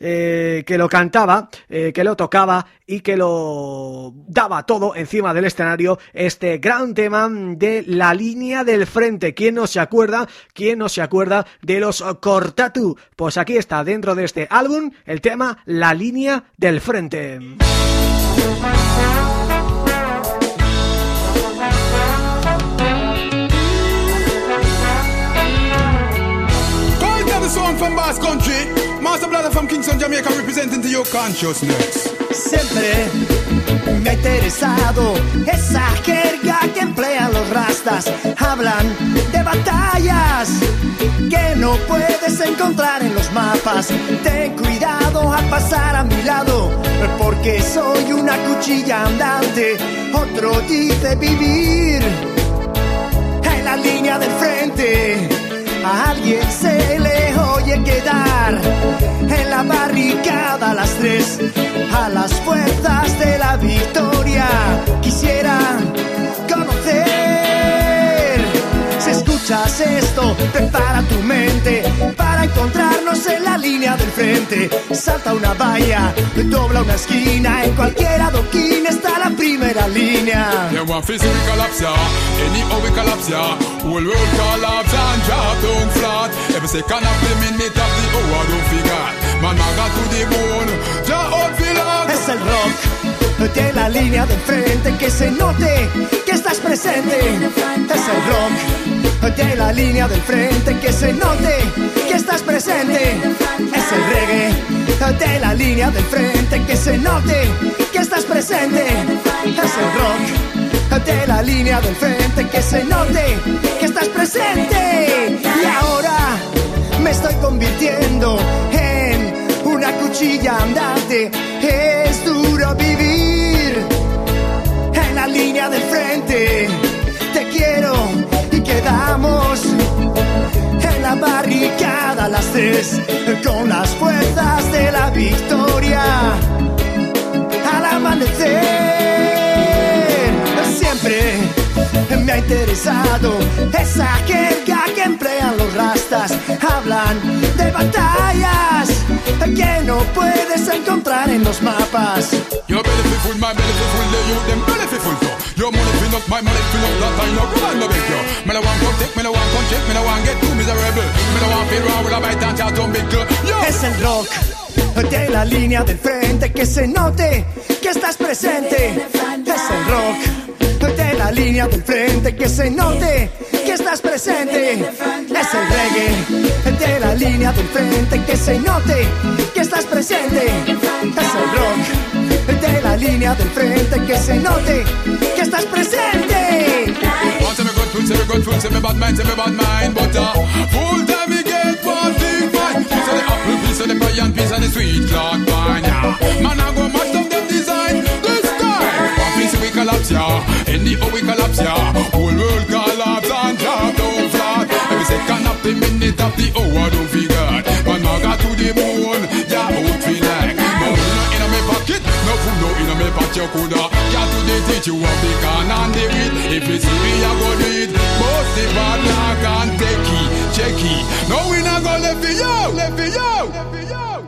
eh, que lo cantaba, eh, que lo tocaba y que lo daba todo encima del escenario, este gran tema de la línea del frente. ¿Quién no se acuerda? ¿Quién no se acuerda de los Cortatu? Pues aquí está, dentro de este álbum, el tema La línea del frente. Country. From Kingston, representing your consciousness. Siempre me ha interesado esa jerga que emplean los rastas. Hablan de batallas que no puedes encontrar en los mapas. Ten cuidado al pasar a mi lado, porque soy una cuchilla andante. Otro dice vivir en la línea del frente. A alguien se le oye quedar en la barricada a las tres, a las fuerzas de la victoria. Quisiera conocer. Escuchas esto, prepara tu mente para encontrarnos en la línea del frente. Salta una valla, dobla una esquina, en cualquier adoquín está la primera línea. Them want physical collapse, yeah. Anyhow we collapse, yeah. Whole world collapse and drop down flat. Every second of the minute of the hour, don't forget. Man, I got to the bone. Jah out feel like. Es el rock de la línea del frente que se note que estás presente. Es el rock de la línea del frente que se note que estás presente. Es el reggae de la línea del frente que se note que estás presente. Es el rock de la línea del frente que se note que estás presente. Y ahora me estoy convirtiendo en una cuchilla andante. Duro vivir en la línea del frente. Te quiero y quedamos en la barricada a las tres con las fuerzas de la victoria. Al amanecer, siempre me ha interesado esa jerga que emplean los rastas. Hablan de batallas que no puedes encontrar en los mapas. Your my the. Your money my money up, that I know. Yo. Es el rock de la línea del frente que se note que estás presente. Es el rock de la línea del frente que se note que estás presente. Es el reggae de la línea del frente que se note que estás presente. Es el rock de la línea del frente que se note que estás presente. Uh, of the the pie, and piece of the sweet clock wine, yeah. Man, I go them design this time. One piece we collapse, yeah. Anyhow we collapse, yeah. Whole world collapse and drop down flat. Every second of the minute of the don't forget. Food, no in my pocket, you coulda. Got to the teach you what we can and the it. If you see me, I go do it. But the bad luck and take it,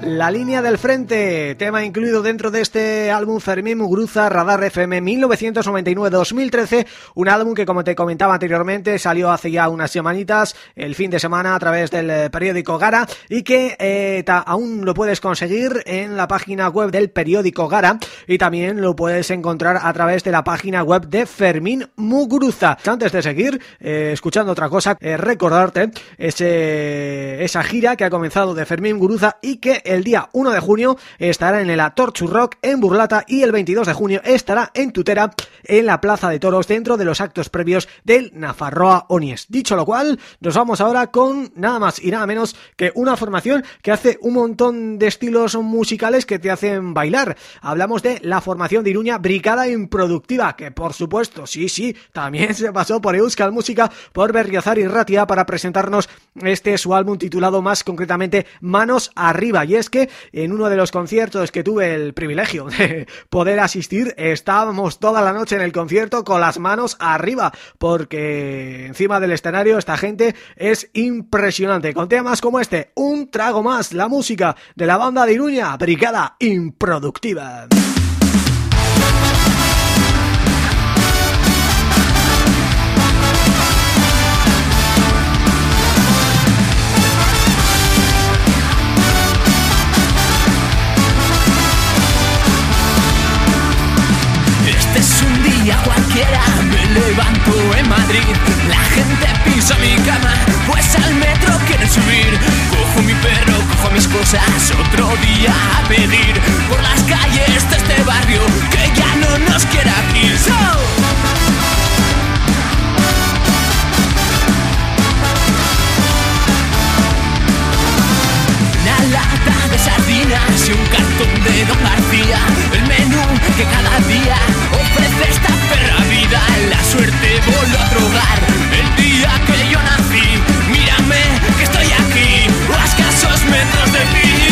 La línea del frente, tema incluido dentro de este álbum Fermín Muguruza Radar FM 1999-2013, un álbum que como te comentaba anteriormente salió hace ya unas semanitas, el fin de semana a través del eh, periódico Gara y que eh, aún lo puedes conseguir en la página web del periódico Gara y también lo puedes encontrar a través de la página web de Fermín Muguruza. Antes de seguir eh, escuchando otra cosa, eh, recordarte ese, esa gira que ha comenzado de Fermín Muguruza y que el día 1 de junio estará en el Atorchu Rock en Burlata y el 22 de junio estará en Tutera en la Plaza de Toros dentro de los actos previos del Nafarroa Onies. Dicho lo cual, nos vamos ahora con nada más y nada menos que una formación que hace un montón de estilos musicales que te hacen bailar. Hablamos de la formación de Iruña Brigada Improductiva, que por supuesto, sí, sí, también se pasó por Euskal Música, por Berriozar y Ratia para presentarnos este su álbum titulado más concretamente Manos Arriba. Y es que en uno de los conciertos que tuve el privilegio de poder asistir, estábamos toda la noche en el concierto con las manos arriba, porque encima del escenario esta gente es impresionante. Con temas como este, un trago más, la música de la banda de Iruña, Brigada Improductiva. Es un día cualquiera, me levanto en Madrid. La gente pisa mi cama, pues al metro quieren subir. Cojo mi perro, cojo mis cosas, otro día a pedir. Por las calles de este barrio, que ya no nos quiere aquí. Sardinas y un cartón de Don García. El menú que cada día ofrece esta perra vida. La suerte voló a drogar el día que yo nací. Mírame que estoy aquí a escasos metros de el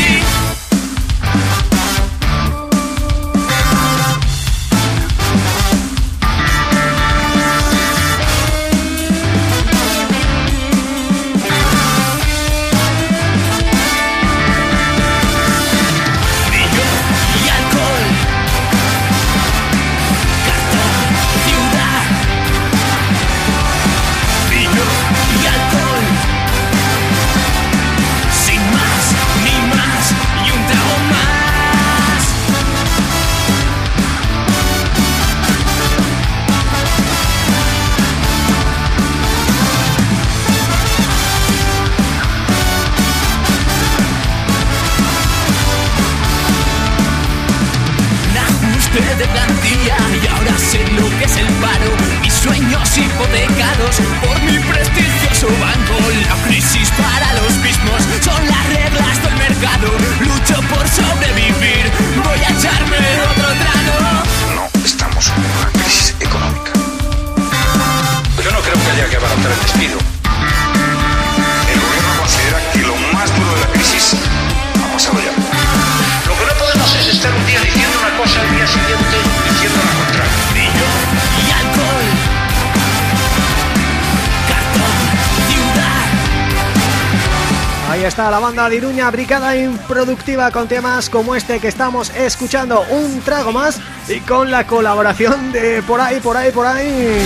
banda de Iruña, Brigada Improductiva con temas como este que estamos escuchando, un trago más y con la colaboración de por ahí, por ahí, por ahí.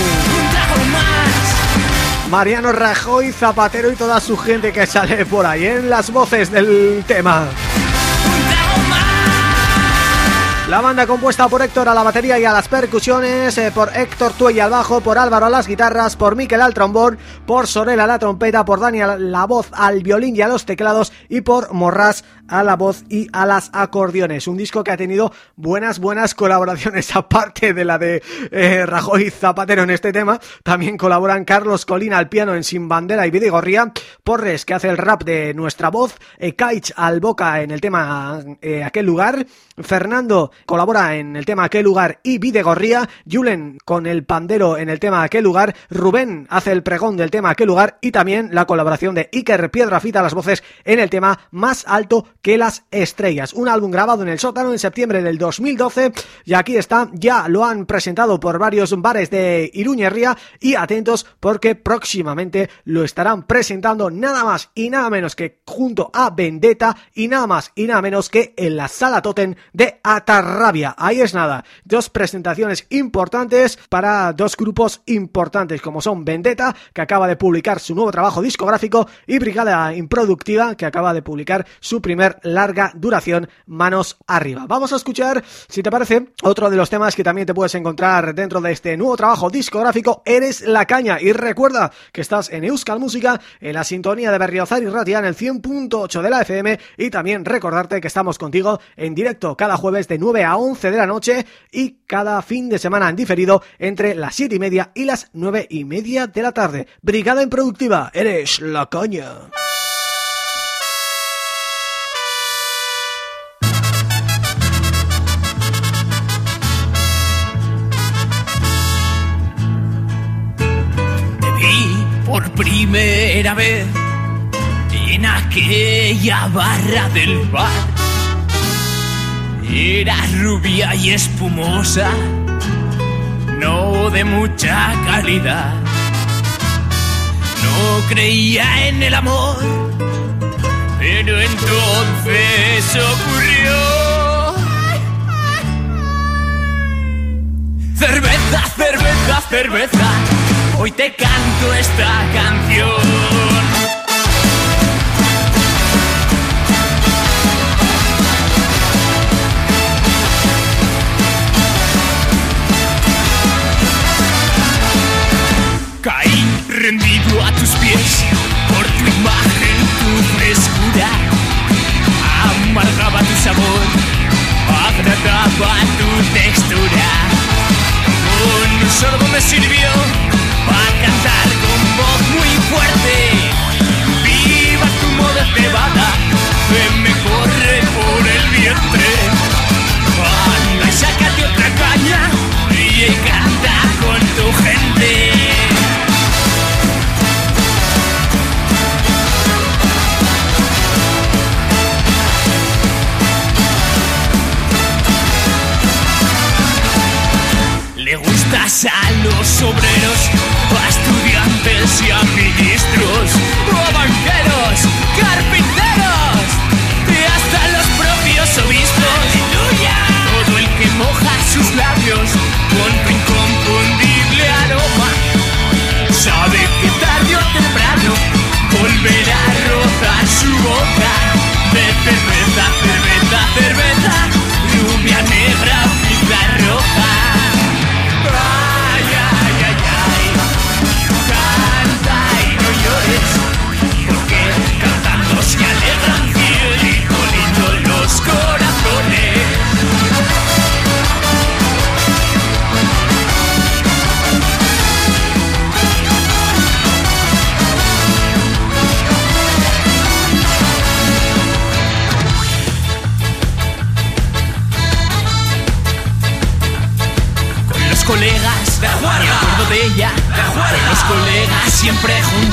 Mariano Rajoy, Zapatero y toda su gente que sale por ahí en las voces del tema. La banda compuesta por Héctor a la batería y a las percusiones, eh, por Héctor Tuella al bajo, por Álvaro a las guitarras, por Miquel al trombón, por Sorel a la trompeta, por Dani a la voz, al violín y a los teclados y por Morras a la voz y a las acordeones. Un disco que ha tenido buenas, buenas colaboraciones, *laughs* aparte de la de eh, Rajoy Zapatero en este tema. También colaboran Carlos Colina al piano en Sin Bandera y Vidigorría, Porres que hace el rap de Nuestra Voz, eh, al boca en el tema eh, Aquel Lugar, Fernando colabora en el tema Aquel Lugar y Videgorría, Julen con el pandero en el tema Aquel Lugar, Rubén hace el pregón del tema Aquel Lugar y también la colaboración de Iker Piedrafita a las voces en el tema Más Alto que las Estrellas. Un álbum grabado en el sótano en septiembre del 2012 y aquí está, ya lo han presentado por varios bares de Iruñerría y atentos porque próximamente lo estarán presentando nada más y nada menos que junto a Vendetta y nada más y nada menos que en la Sala Totem de Atarrabia. Ahí es nada, dos presentaciones importantes para dos grupos importantes como son Vendetta, que acaba de publicar su nuevo trabajo discográfico y Brigada Improductiva, que acaba de publicar su primer larga duración, Manos Arriba. Vamos a escuchar, si te parece, otro de los temas que también te puedes encontrar dentro de este nuevo trabajo discográfico, Eres la Caña. Y recuerda que estás en Euskal Música, en la sintonía de Berriozar y Ratia en el 100.8 de la FM y también recordarte que estamos contigo en directo cada jueves de 9 a 11 de la noche y cada fin de semana en diferido entre las 7 y media y las 9 y media de la tarde. Brigada Improductiva, Eres la Caña. Primera vez en aquella barra del bar. Eras rubia y espumosa, no de mucha calidad. No creía en el amor, pero entonces ocurrió. Cerveza, cerveza, cerveza, hoy te canto esta canción. Caí rendido a tus pies por tu imagen, tu frescura. Amargaba tu sabor, agradaba tu textura. Un sorbo me sirvió para cantar con voz muy fuerte. Viva tu moda cebada, que me corre por el vientre. Anda y sácate otra caña y canta con tu gente. Le gustas a los obreros, a estudiantes y a ministros, a banqueros, carpinteros y hasta los propios obispos. ¡Aleluya! Todo el que moja sus labios con tu inconfundible aroma sabe que tarde o temprano volverá a rozar su boca de cerveza, cerveza, cerveza, lluvia negra,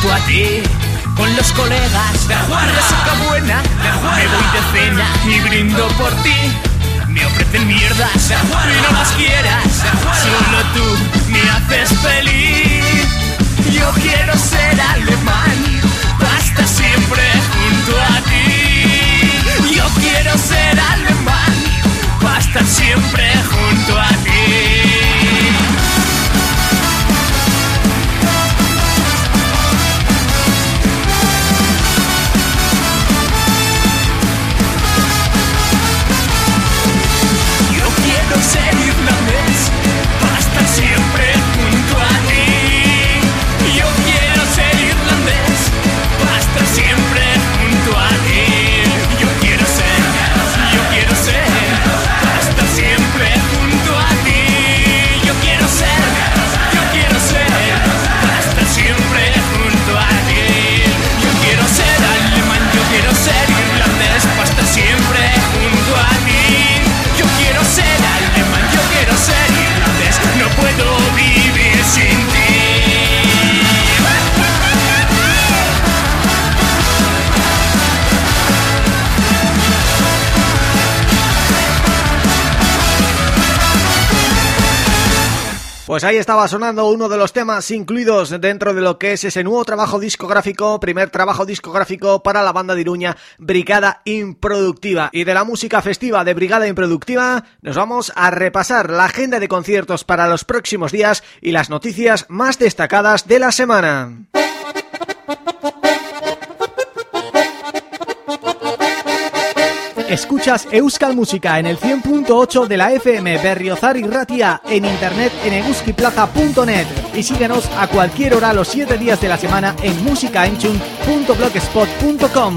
junto a ti. Con los colegas de música buena, me voy de cena y brindo por ti. Me ofrecen mierdas y no las quieras, solo tú me haces feliz. Yo quiero ser alemán, basta siempre junto a ti. Yo quiero ser alemán, basta siempre junto a ti. Pues ahí estaba sonando uno de los temas incluidos dentro de lo que es ese nuevo trabajo discográfico, primer trabajo discográfico para la banda de Iruña, Brigada Improductiva. Y de la música festiva de Brigada Improductiva nos vamos a repasar la agenda de conciertos para los próximos días y las noticias más destacadas de la semana. Escuchas Euskal Música en el 100.8 de la FM Berriozar y Ratia en internet en eguskiplaza.net y síguenos a cualquier hora los 7 días de la semana en musicaenchun.blogspot.com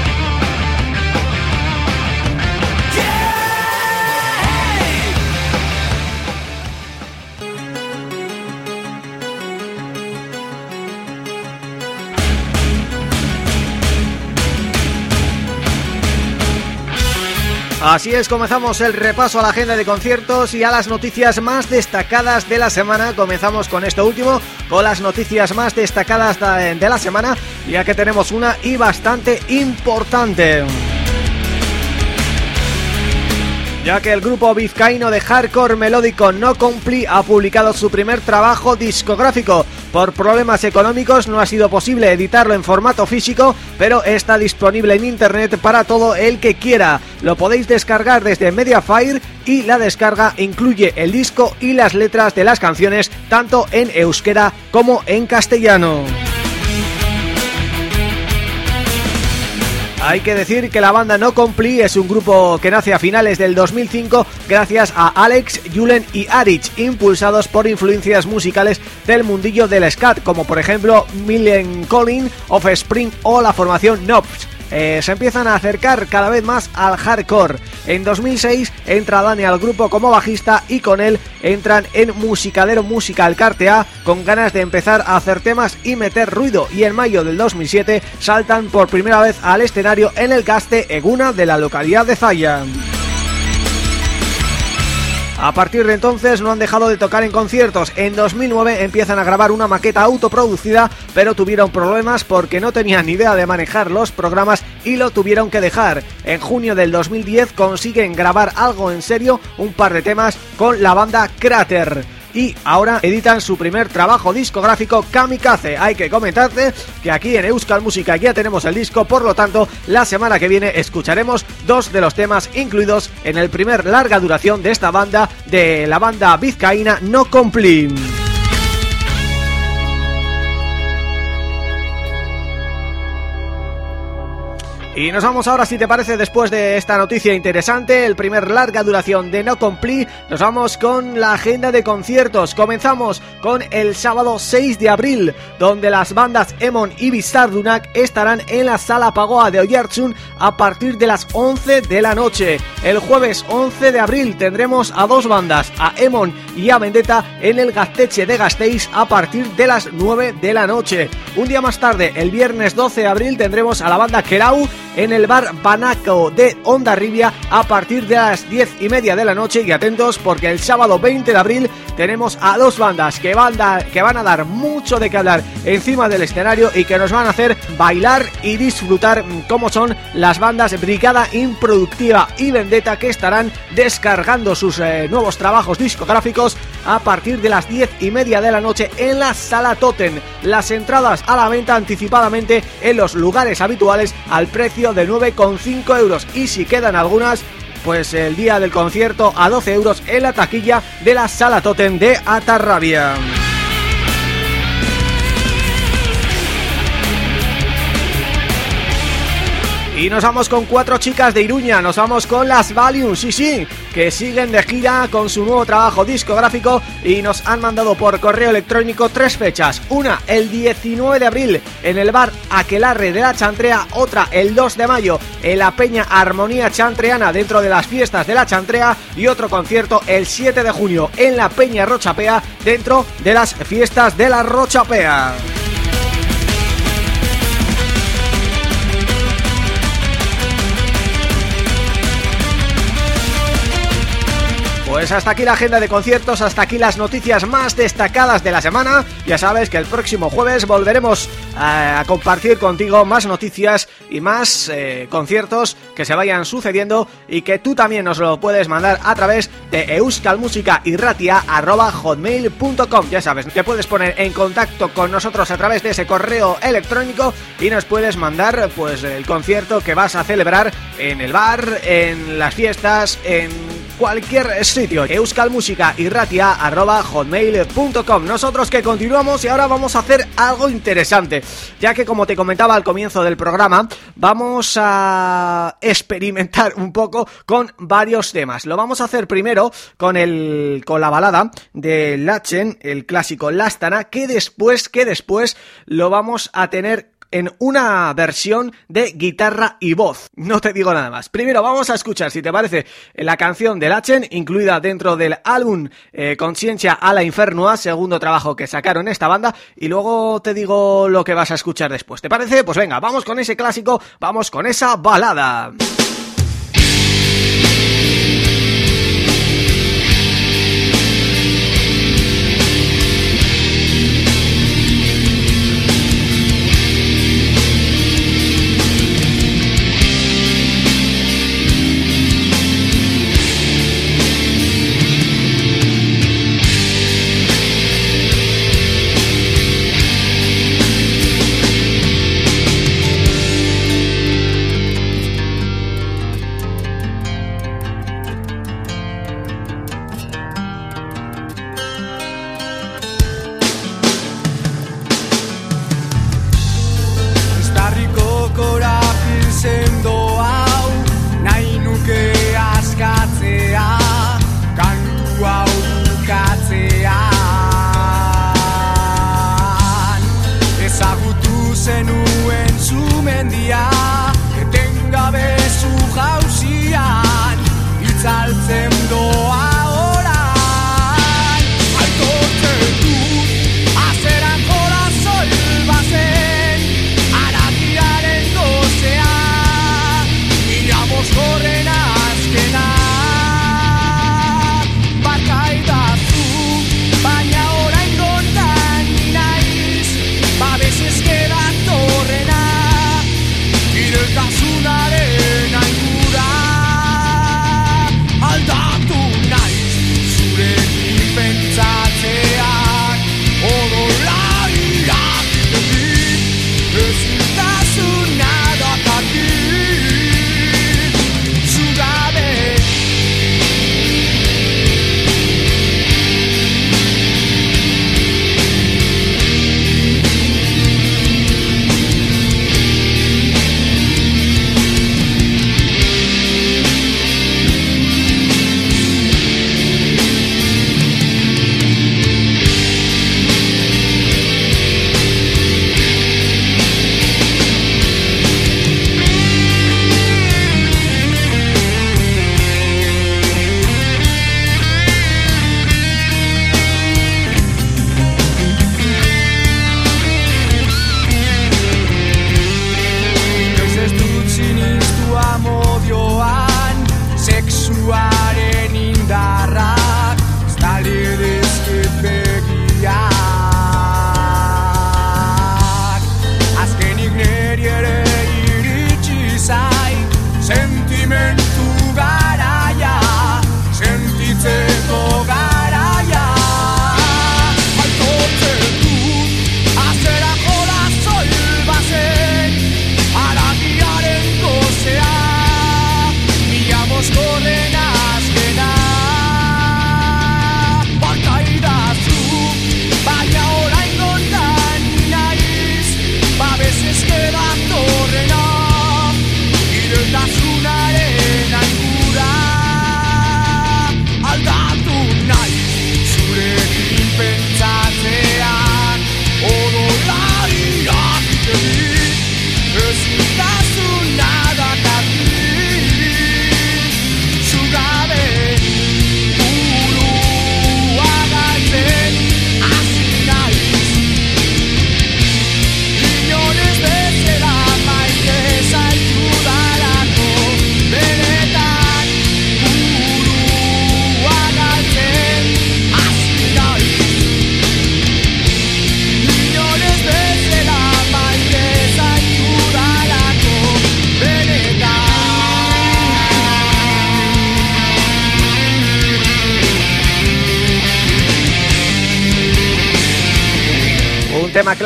Así es, comenzamos el repaso a la agenda de conciertos y a las noticias más destacadas de la semana. Comenzamos con esto último, con las noticias más destacadas de la semana, ya que tenemos una y bastante importante. Ya que el grupo vizcaíno de hardcore melódico No Compli ha publicado su primer trabajo discográfico. Por problemas económicos no ha sido posible editarlo en formato físico, pero está disponible en internet para todo el que quiera. Lo podéis descargar desde Mediafire y la descarga incluye el disco y las letras de las canciones tanto en euskera como en castellano. Hay que decir que la banda No Compli es un grupo que nace a finales del 2005 gracias a Alex, Julen y Arich, impulsados por influencias musicales del mundillo del scat, como por ejemplo Millen Collin, Offspring o la formación Knobs. Eh, se empiezan a acercar cada vez más al hardcore. En 2006 entra Dani al grupo como bajista y con él entran en Musicadero Musical Cartea con ganas de empezar a hacer temas y meter ruido y en mayo del 2007 saltan por primera vez al escenario en el Caste Eguna de la localidad de Zaya. A partir de entonces no han dejado de tocar en conciertos. En 2009 empiezan a grabar una maqueta autoproducida, pero tuvieron problemas porque no tenían idea de manejar los programas y lo tuvieron que dejar. En junio del 2010 consiguen grabar algo en serio, un par de temas con la banda Crater y ahora editan su primer trabajo discográfico Kamikaze. Hay que comentarte que aquí en Euskal Música ya tenemos el disco, por lo tanto, la semana que viene escucharemos dos de los temas incluidos en el primer larga duración de esta banda, de la banda vizcaína No Complete. Y nos vamos ahora, si te parece, después de esta noticia interesante, el primer larga duración de No Complete, nos vamos con la agenda de conciertos. Comenzamos con el sábado 6 de abril, donde las bandas Emon y Bizardunak estarán en la Sala Pagoa de Oyartsun a partir de las 11 de la noche. El jueves 11 de abril tendremos a dos bandas, a Emon y a Vendetta, en el Gasteche de Gasteiz a partir de las 9 de la noche. Un día más tarde, el viernes 12 de abril, tendremos a la banda Kerau en el bar Banaco de Ondarribia a partir de las 10 y media de la noche. Y atentos porque el sábado 20 de abril tenemos a dos bandas que van, a, que van a dar mucho de qué hablar encima del escenario y que nos van a hacer bailar y disfrutar como son las bandas Brigada Improductiva y Vendetta que estarán descargando sus eh, nuevos trabajos discográficos a partir de las 10 y media de la noche en la Sala Totem. Las entradas a la venta anticipadamente en los lugares habituales al precio de 9,5 euros y si quedan algunas pues el día del concierto a 12 euros en la taquilla de la Sala Totem de Atarrabia. Y nos vamos con cuatro chicas de Iruña, nos vamos con las Valium, sí, sí, que siguen de gira con su nuevo trabajo discográfico y nos han mandado por correo electrónico tres fechas. Una, el 19 de abril en el bar Aquelarre de la Chantrea, otra el 2 de mayo en la Peña Armonía Chantreana dentro de las fiestas de la Chantrea y otro concierto el 7 de junio en la Peña Rochapea dentro de las fiestas de la Rochapea. Pues hasta aquí la agenda de conciertos, hasta aquí las noticias más destacadas de la semana. Ya sabes que el próximo jueves volveremos a, compartir contigo más noticias y más eh, conciertos que se vayan sucediendo y que tú también nos lo puedes mandar a través de euskalmusicairratia.hotmail.com Ya sabes, te puedes poner en contacto con nosotros a través de ese correo electrónico y nos puedes mandar pues el concierto que vas a celebrar en el bar, en las fiestas, en cualquier sitio. Euskalmusicairratia.hotmail.com Nosotros que continuamos y ahora vamos a hacer algo interesante. Ya que como te comentaba al comienzo del programa Vamos a experimentar un poco con varios temas. Lo vamos a hacer primero con el con la balada de Lachen, el clásico Lastana Que después, que después lo vamos a tener en una versión de guitarra y voz. No te digo nada más. Primero vamos a escuchar, si te parece, la canción de Lachen, incluida dentro del álbum eh, Conciencia a la Infernua, segundo trabajo que sacaron esta banda, y luego te digo lo que vas a escuchar después. ¿Te parece? Pues venga, vamos con ese clásico, vamos con esa balada.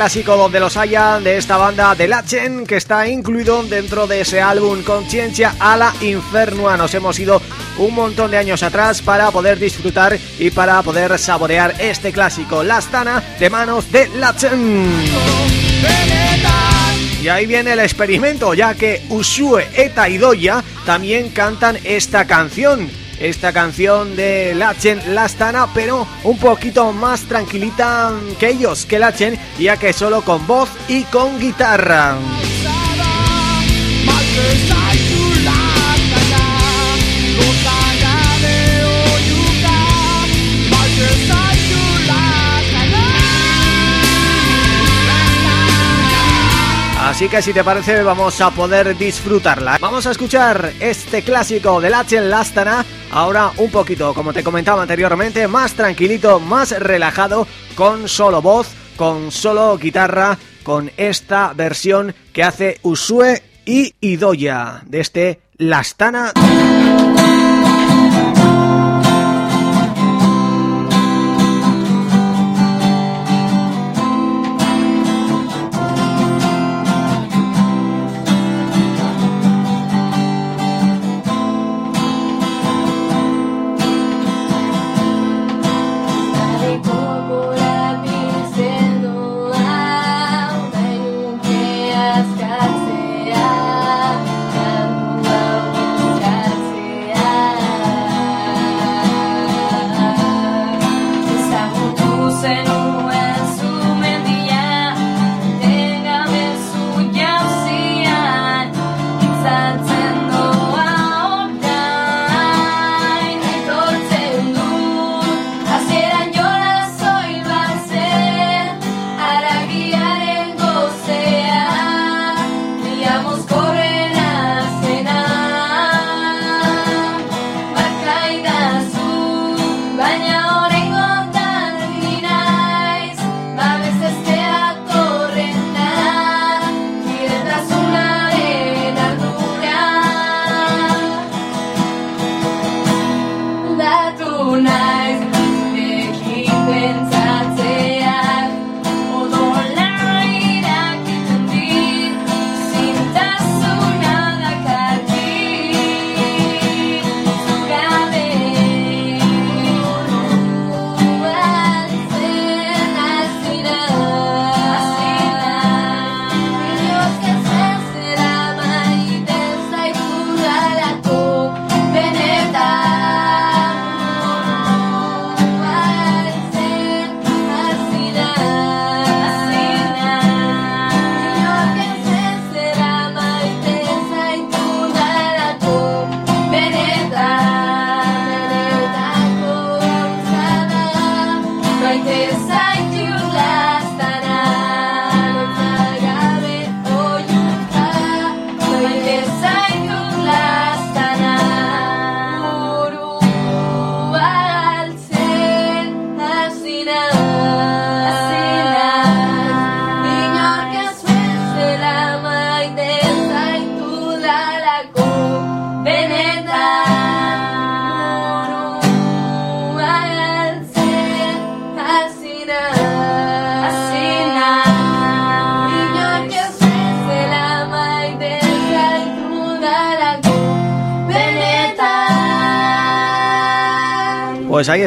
Clásico donde los haya de esta banda de Lachen que está incluido dentro de ese álbum Conciencia a la Infernua. Nos hemos ido un montón de años atrás para poder disfrutar y para poder saborear este clásico, La Astana de manos de Lachen. Y ahí viene el experimento, ya que Usue, Eta y Doya también cantan esta canción esta canción de Lachen Lastana, pero un poquito más tranquilita que ellos, que Lachen, ya que solo con voz y con guitarra. Así que si te parece vamos a poder disfrutarla Vamos a escuchar este clásico de Lachen Lastana Ahora un poquito, como te comentaba anteriormente, más tranquilito, más relajado Con solo voz, con solo guitarra Con esta versión que hace Usue y Idoya De este Lastana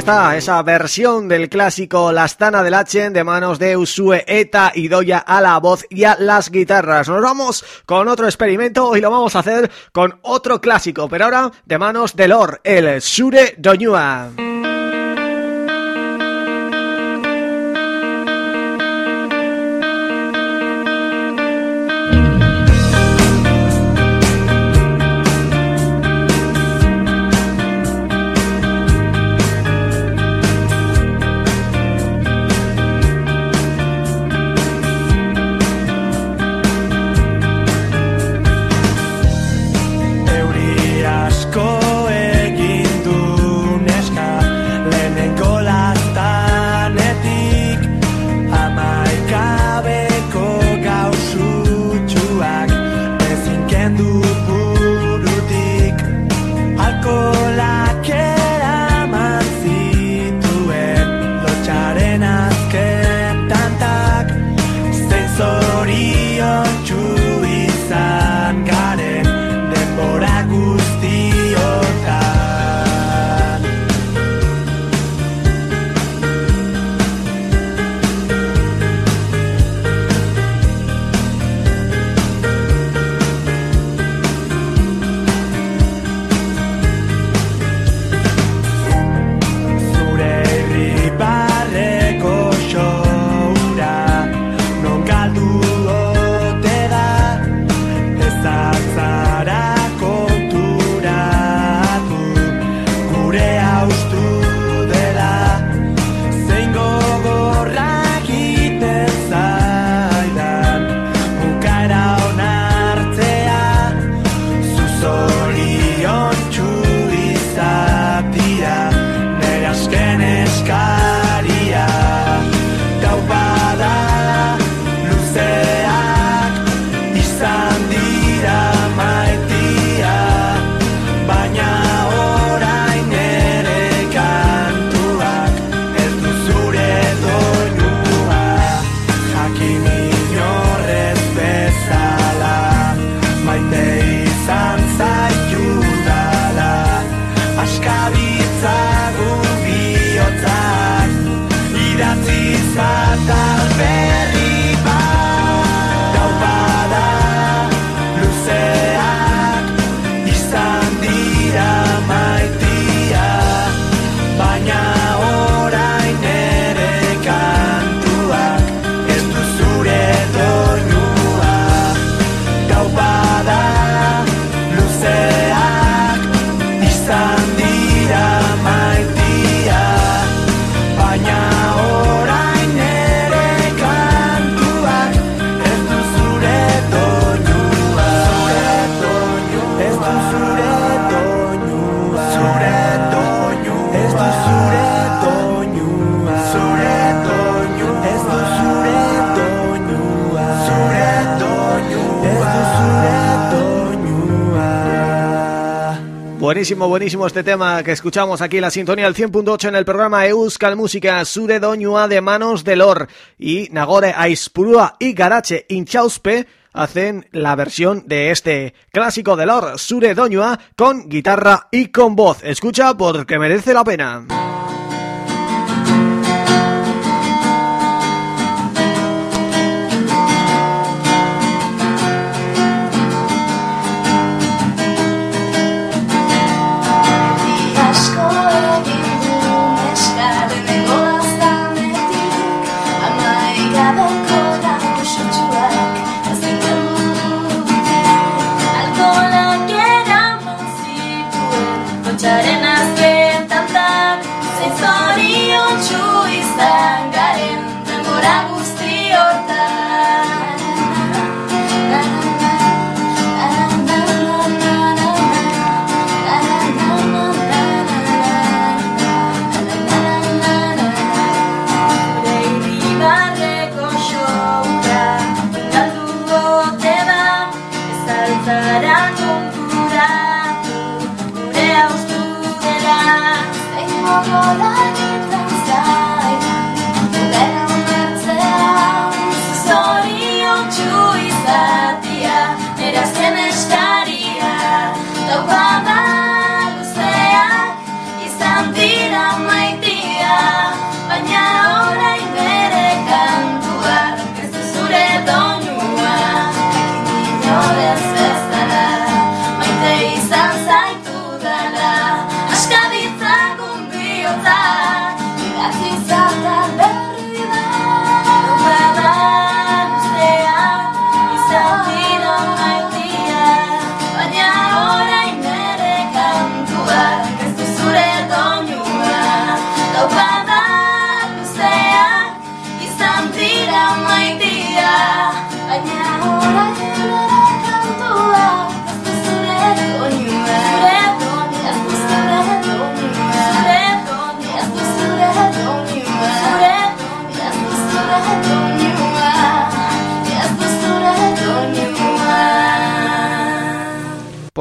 esa versión del clásico La Astana del Lachen de manos de Usue Eta y Doya a la voz y a las guitarras. Nos vamos con otro experimento y lo vamos a hacer con otro clásico, pero ahora de manos de Lor, el Sure Doñua. buenísimo, buenísimo este tema que escuchamos aquí la sintonía al 100.8 en el programa Euskal Música Zure Doñua de Manos de Or y Nagore Aizpurua y Garache Inchauspe hacen la versión de este clásico de Or Zure Doñua con guitarra y con voz. Escucha porque merece la pena.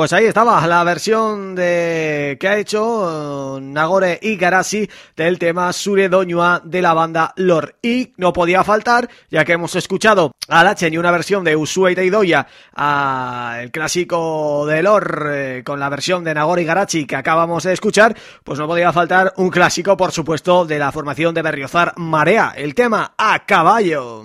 Pues ahí estaba la versión de que ha hecho eh, Nagore Igarashi del tema Sure Doñua de la banda Lor. Y no podía faltar, ya que hemos escuchado a Lachen y una versión de Usue Teidoya a el clásico de Lor eh, con la versión de Nagore Igarashi que acabamos de escuchar, pues no podía faltar un clásico, por supuesto, de la formación de Berriozar Marea, el tema A Caballo.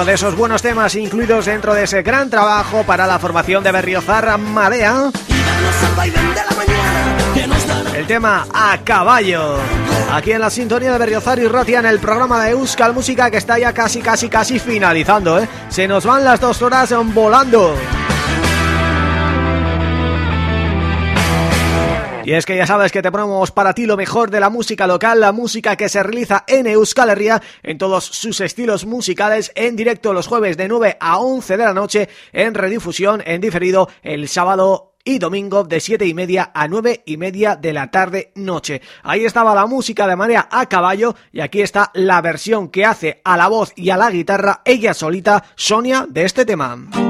uno de esos buenos temas incluidos dentro de ese gran trabajo para la formación de Berriozar Madea. El tema A Caballo. Aquí en la sintonía de Berriozar y Rotia en el programa de Euskal Música que está ya casi, casi, casi finalizando. ¿eh? Se nos van las dos horas volando. Y es que ya sabes que te ponemos para ti lo mejor de la música local, la música que se realiza en Euskal Herria, en todos sus estilos musicales, en directo los jueves de 9 a 11 de la noche, en redifusión, en diferido, el sábado y domingo de 7 y media a 9 y media de la tarde noche. Ahí estaba la música de manera a caballo y aquí está la versión que hace a la voz y a la guitarra ella solita, Sonia, de este tema.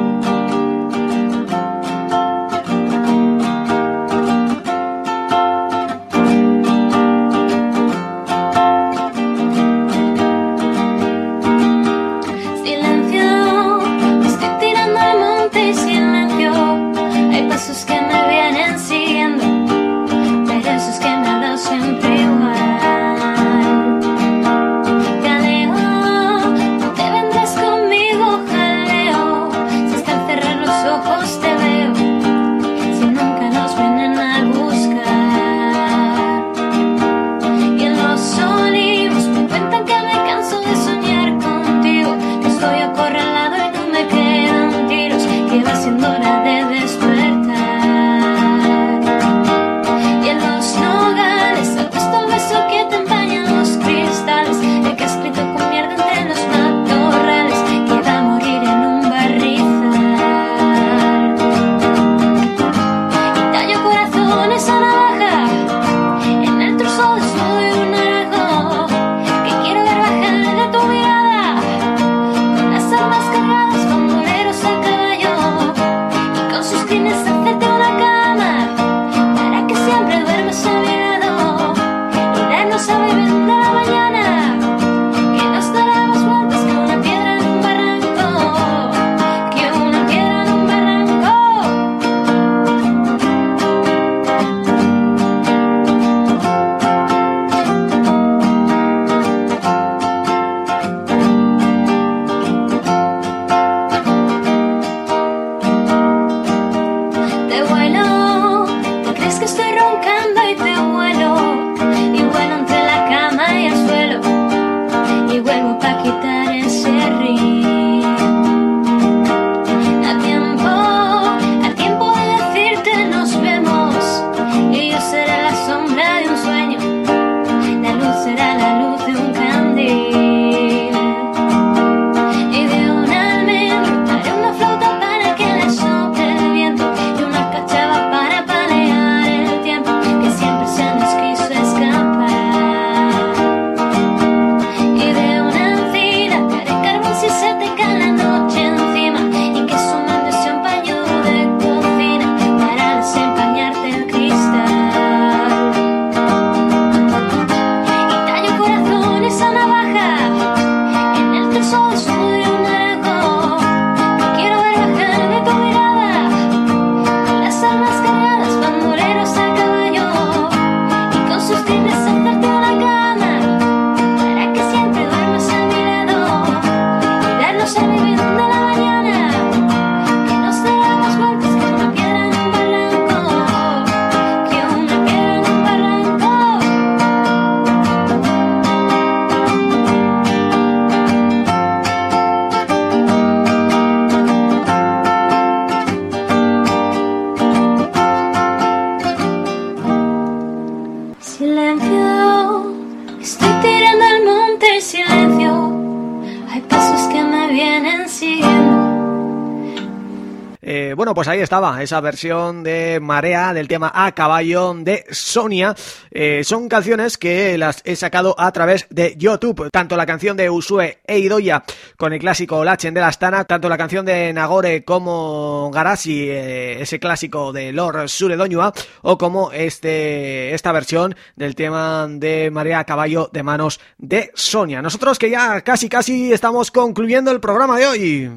Estaba, esa versión de Marea del tema A Caballo de Sonia. Eh, son canciones que las he sacado a través de YouTube. Tanto la canción de Usue e Idoya con el clásico Lachen de la Astana, tanto la canción de Nagore como Garasi, eh, ese clásico de Lord Suredoñua, o como este esta versión del tema de Marea a Caballo de manos de Sonia. Nosotros que ya casi casi estamos concluyendo el programa de hoy.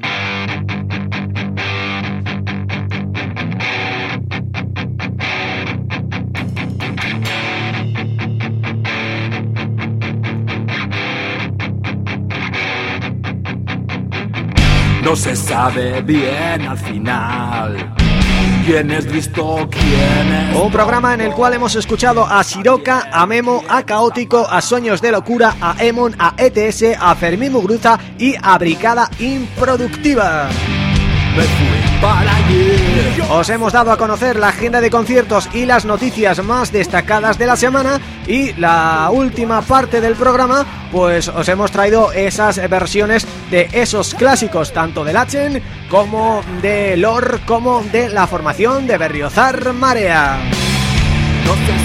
No se sabe bien al final quién es listo, quién es... Un programa en el cual hemos escuchado a Siroca, a Memo, a Caótico, a Sueños de Locura, a Emon, a ETS, a Fermín Mugruza y a Bricada Improductiva. Me fui para allí. Os hemos dado a conocer la agenda de conciertos y las noticias más destacadas de la semana y la última parte del programa pues os hemos traído esas versiones de esos clásicos tanto de Lachen como de Lor como de la formación de Berriozar Marea.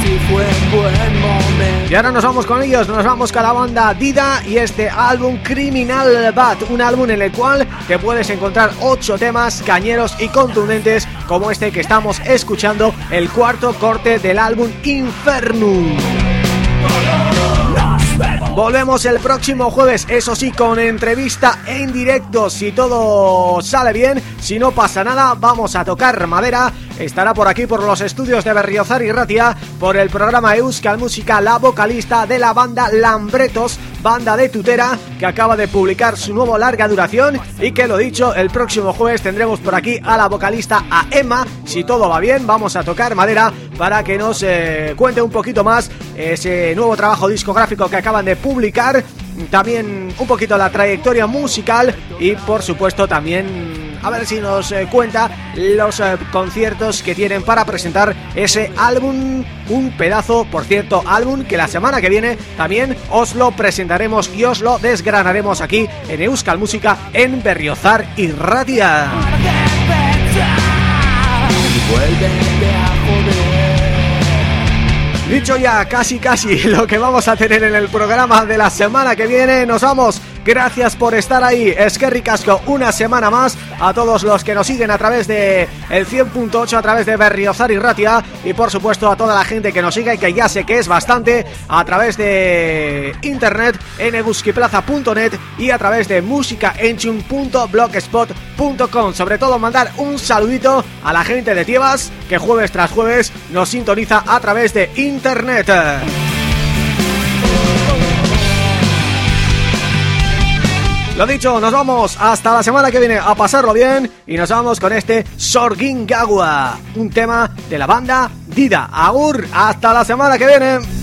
Si fue buen momento. Y ahora nos vamos con ellos, nos vamos con la banda Dida y este álbum Criminal Bat, un álbum en el cual te puedes encontrar ocho temas cañeros y contundentes como este que estamos escuchando, el cuarto corte del álbum Infernum. Volvemos el próximo jueves, eso sí, con entrevista en directo, si todo sale bien, si no pasa nada, vamos a tocar madera, estará por aquí por los estudios de Berriozar y Ratia, por el programa Euskal Música, la vocalista de la banda Lambretos, banda de Tutera, que acaba de publicar su nuevo larga duración. Y que lo dicho, el próximo jueves tendremos por aquí a la vocalista, a Emma, si todo va bien, vamos a tocar madera para que nos eh, cuente un poquito más ese nuevo trabajo discográfico que acaban de publicar, también un poquito la trayectoria musical y por supuesto también a ver si nos eh, cuenta los eh, conciertos que tienen para presentar ese álbum, un pedazo, por cierto, álbum que la semana que viene también os lo presentaremos y os lo desgranaremos aquí en Euskal Música en Berriozar y Ratia. Vuelve. Dicho ya casi casi *laughs* lo que vamos a tener en el programa de la semana que viene, nos vamos. Gracias por estar ahí, Esquerri Casco, una semana más a todos los que nos siguen a través de el 100.8, a través de Berriozar y Ratia y por supuesto a toda la gente que nos sigue y que ya sé que es bastante a través de internet en y a través de musicaenchun.blogspot.com Sobre todo mandar un saludito a la gente de Tiebas que jueves tras jueves nos sintoniza a través de internet. Lo dicho, nos vamos hasta la semana que viene a pasarlo bien y nos vamos con este Sorgingawa, un tema de la banda Dida. Agur, hasta la semana que viene.